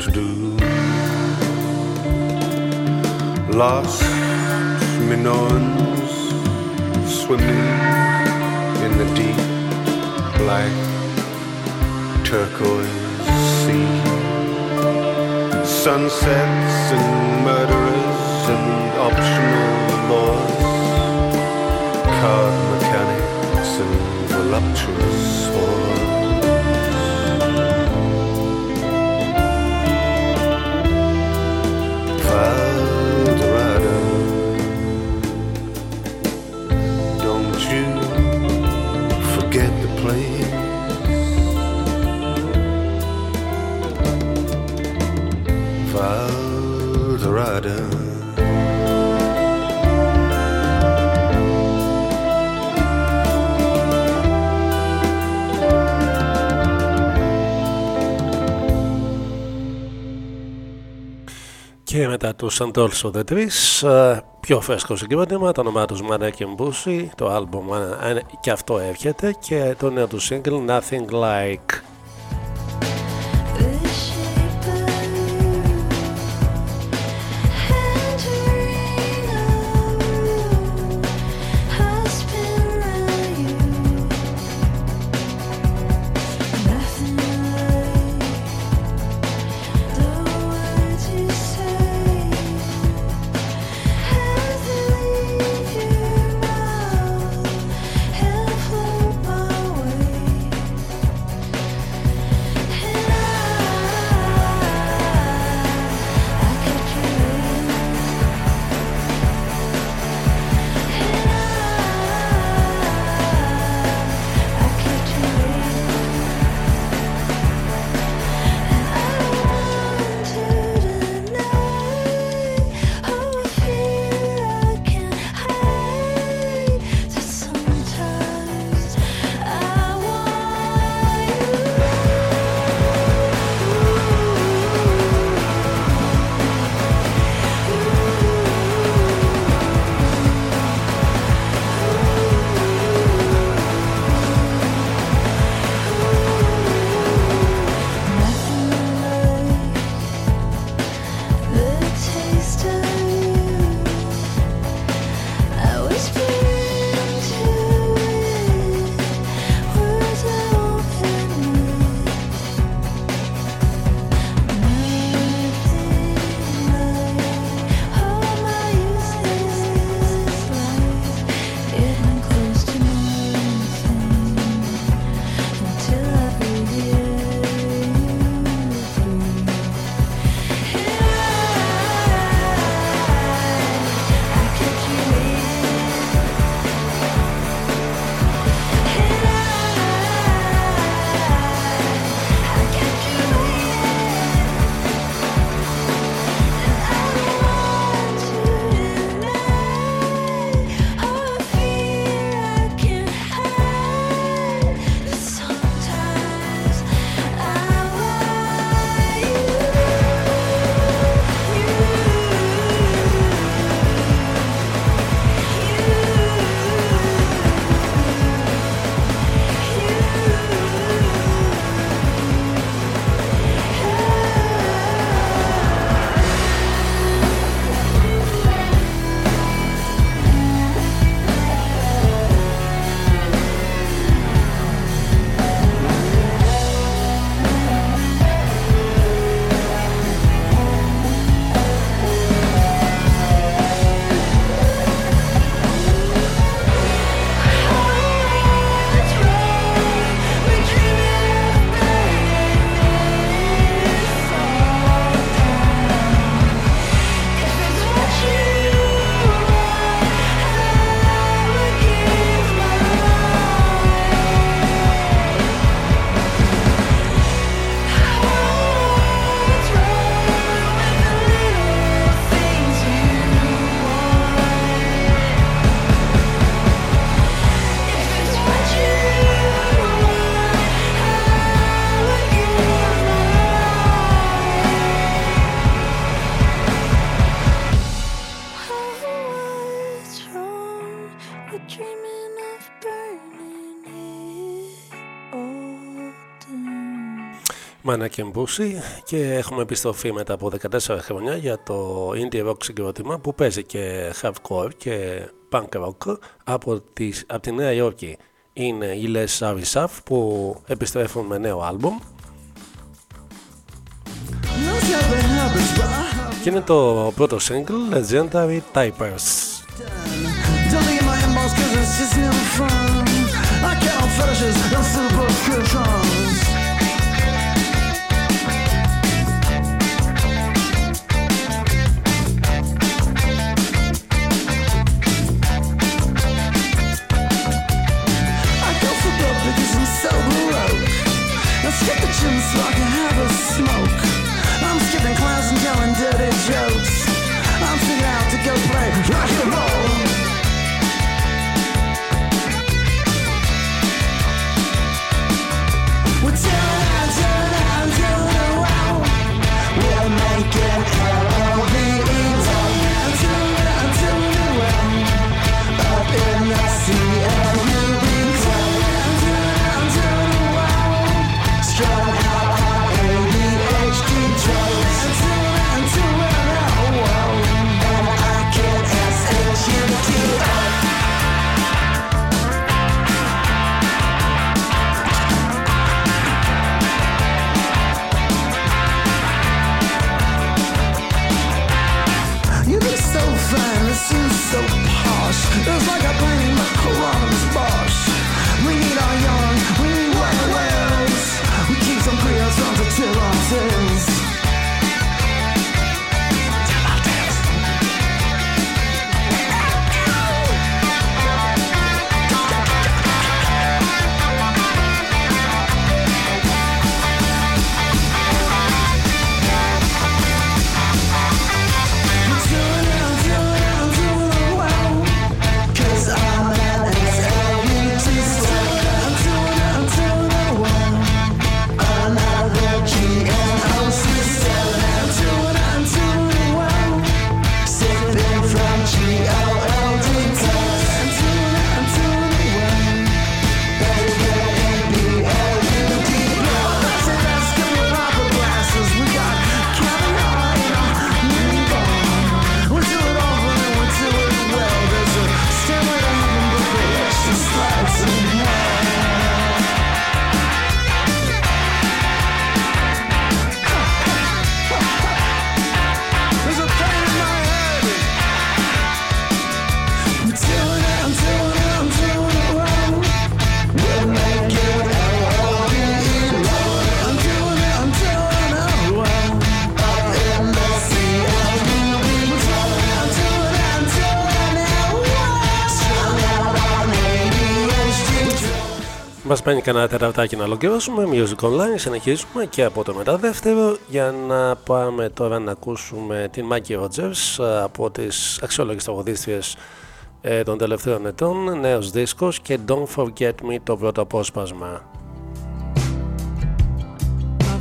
to do. Lost Minoans swimming in the deep black turquoise sea. Sunsets and του Αντόλσο The Trees, ε, πιο φρέσκο συγκρότημα, το όνομά τους Mannequin Μπούση, το άλμπομ ε, ε, και αυτό έρχεται και το νέο του single Nothing Like. Μάνα και Μπούση και έχουμε επιστροφή μετά από 14 χρόνια για το indie rock συγκρότημα που παίζει και hardcore και punk rock από, τις, από τη Νέα Υόρκη. Είναι οι Les Avisaf που επιστρέφουν με νέο άλμπουμ και είναι το πρώτο single Legendary Typers. Don't It's like a painting Μας μένει κανένα τεταρτάκι να ολοκληρώσουμε Music Online, συνεχίζουμε και από το μετά δεύτερο. Για να πάμε τώρα να ακούσουμε την Maggie Rogers από τις αξιόλογες τραγουδίστριες ε, των τελευταίων ετών, νέος δίσκος και Don't Forget Me το πρώτο απόσπασμα. My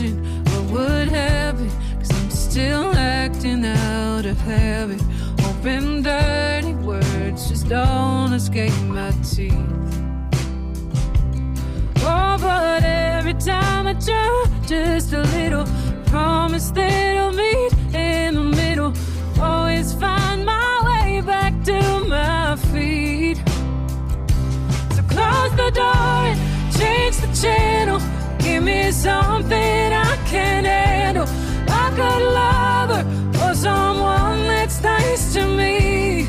imagine what would happen. Cause I'm still acting out of habit. Hoping dirty words just don't escape my teeth. Oh, but every time I try just a little, promise that I'll meet in the middle. Always find my way back to my feet. So close the door and change the channel. Give me something I can handle. Like a lover or someone that's nice to me.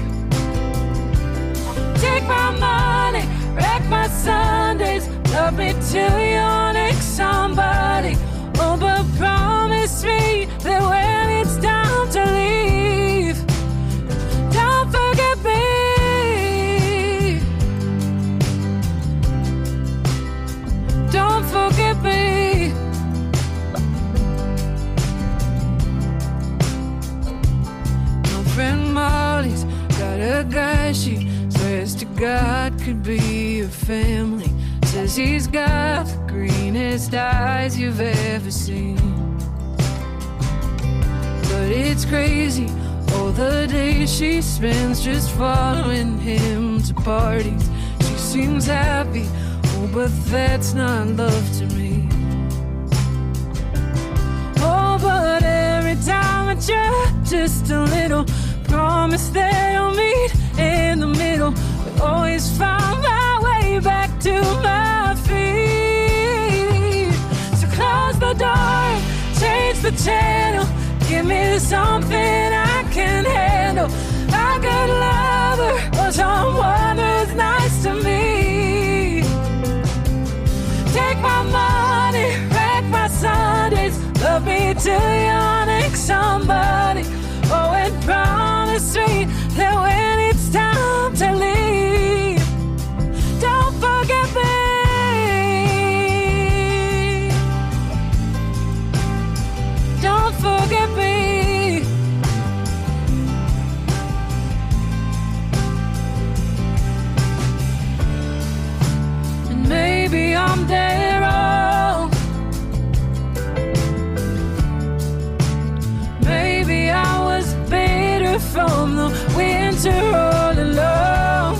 Take my money, wreck my Sundays. Love me till you're next somebody. Oh, but promise me that when it's time to leave, a guy she swears to God could be a family. Says he's got the greenest eyes you've ever seen. but it's crazy. All the days she spends just following him to parties. She seems happy, oh, but that's not love to me. Oh, but every time I try just a little, promise that I'll meet in the middle. But always find my way back to my feet. So close the door, change the channel, give me something I can handle. A good lover or someone who's nice to me. Take my money, wreck my Sundays. Love me till you're next somebody. Oh, and promise me that when it's time to leave, from the winter all alone.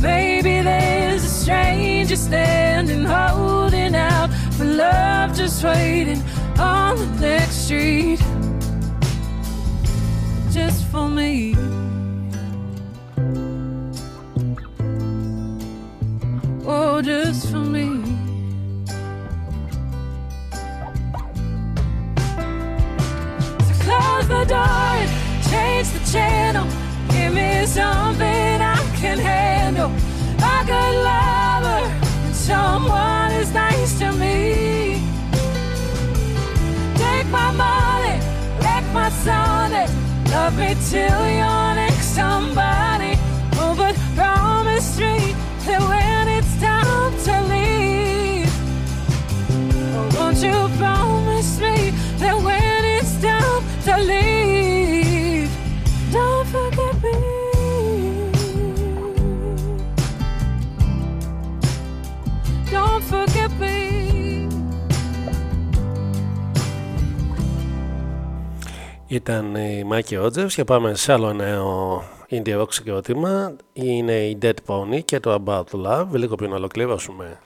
Maybe there's a stranger standing, holding out for love, just waiting on the next street. Just for me. Channel. Give me something I can handle. A good lover someone who's nice to me. Take my money, wreck my Sunday. Love me till you're next somebody. Ήταν η Μάκη Ρότζερς και πάμε σε άλλο νέο indie rock συγκρότημα. Είναι η Dead Pony και το About Love. Λίγο πριν να ολοκληρώσουμε.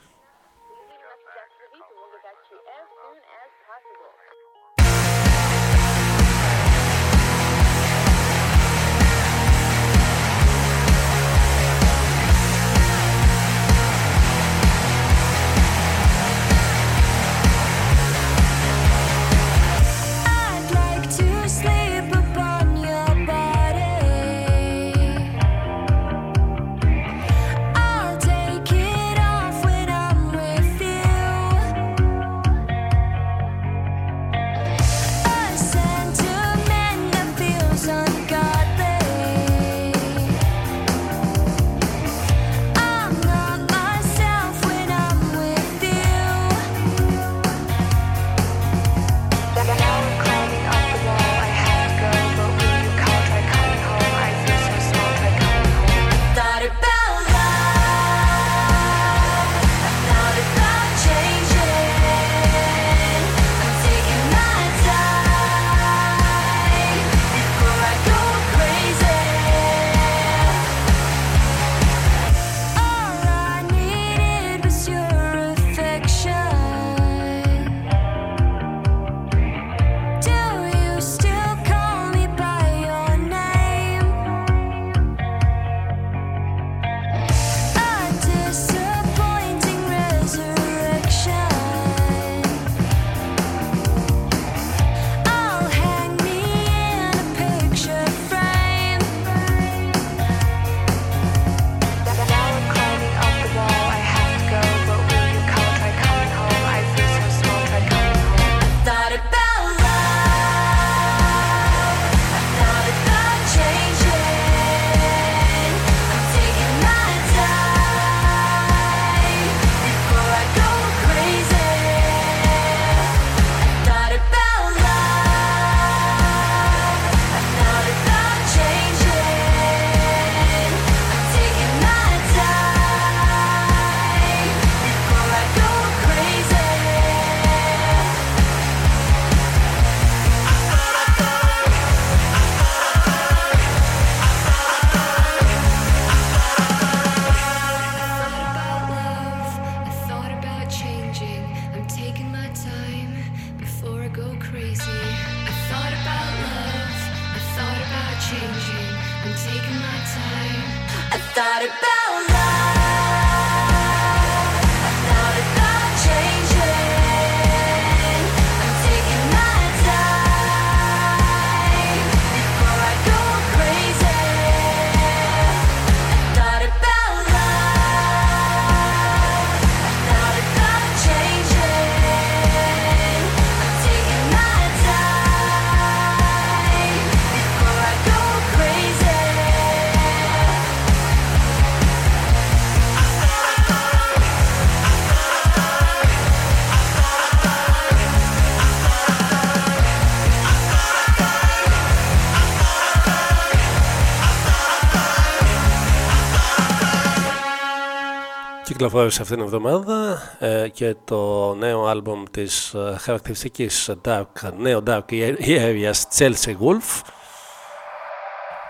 Κυκλοφόρησε αυτήν την εβδομάδα ε, και το νέο άλμπομ της ε, χαρακτηριστικής dark, νέο dark areas Chelsea Wolf.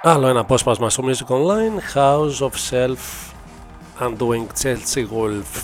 Άλλο ένα απόσπασμα στο Music Online, House of Self Undoing Chelsea Wolf.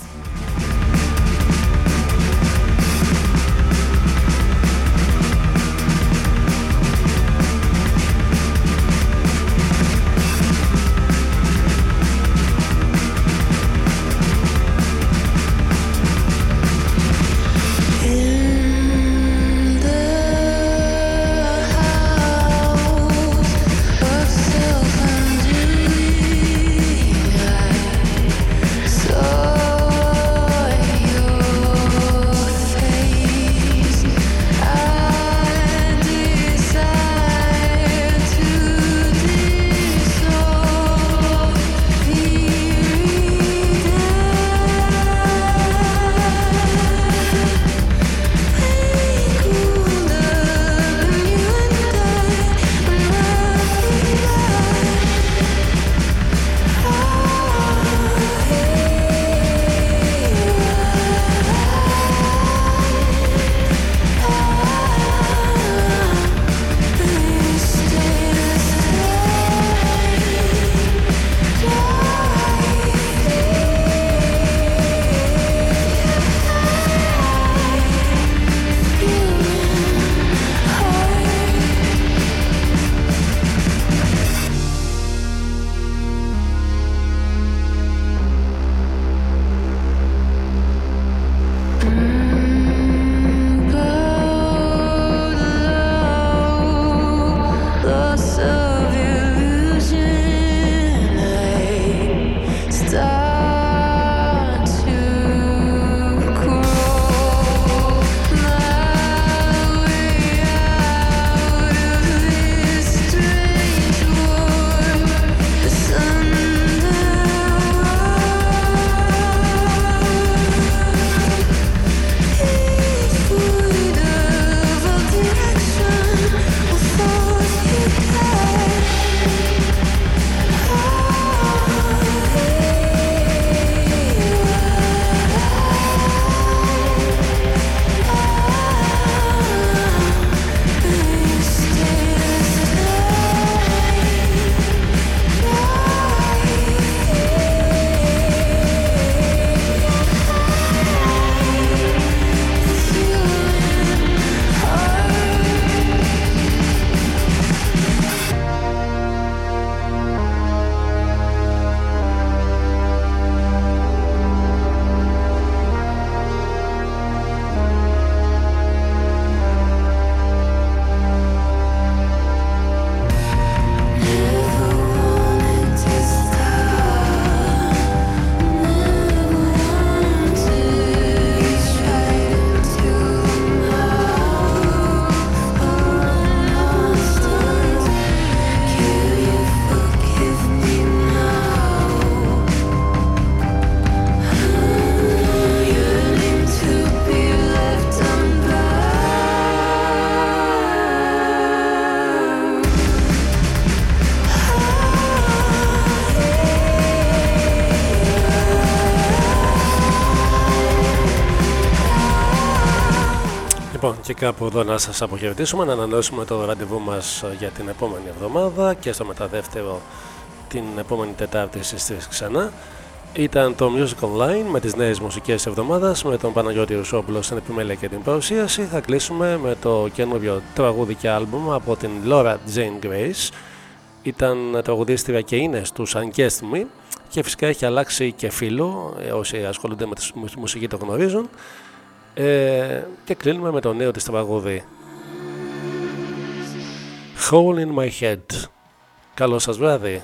Και κάπου εδώ να σας αποχαιρετήσουμε, να ανανεώσουμε το ραντεβού μας για την επόμενη εβδομάδα και στο μεταδεύτερο την επόμενη Τετάρτη στις 3 ξανά. Ήταν το Music Online με τις νέες μουσικές εβδομάδας με τον Παναγιώτη Ρουσόπουλο στην επιμέλεια και την παρουσίαση. Θα κλείσουμε με το καινούριο τραγούδι και άλμπουμ από την Laura Jane Grace ήταν τραγουδίστρια και είναι στους Unguessed Me και φυσικά έχει αλλάξει και φίλο, ε, όσοι ασχολούνται με τη μουσ- μουσική το γνωρίζουν. Ε, και κλείνουμε με το νέο της τραγούδι. Hole in my head. Καλό σας βράδυ.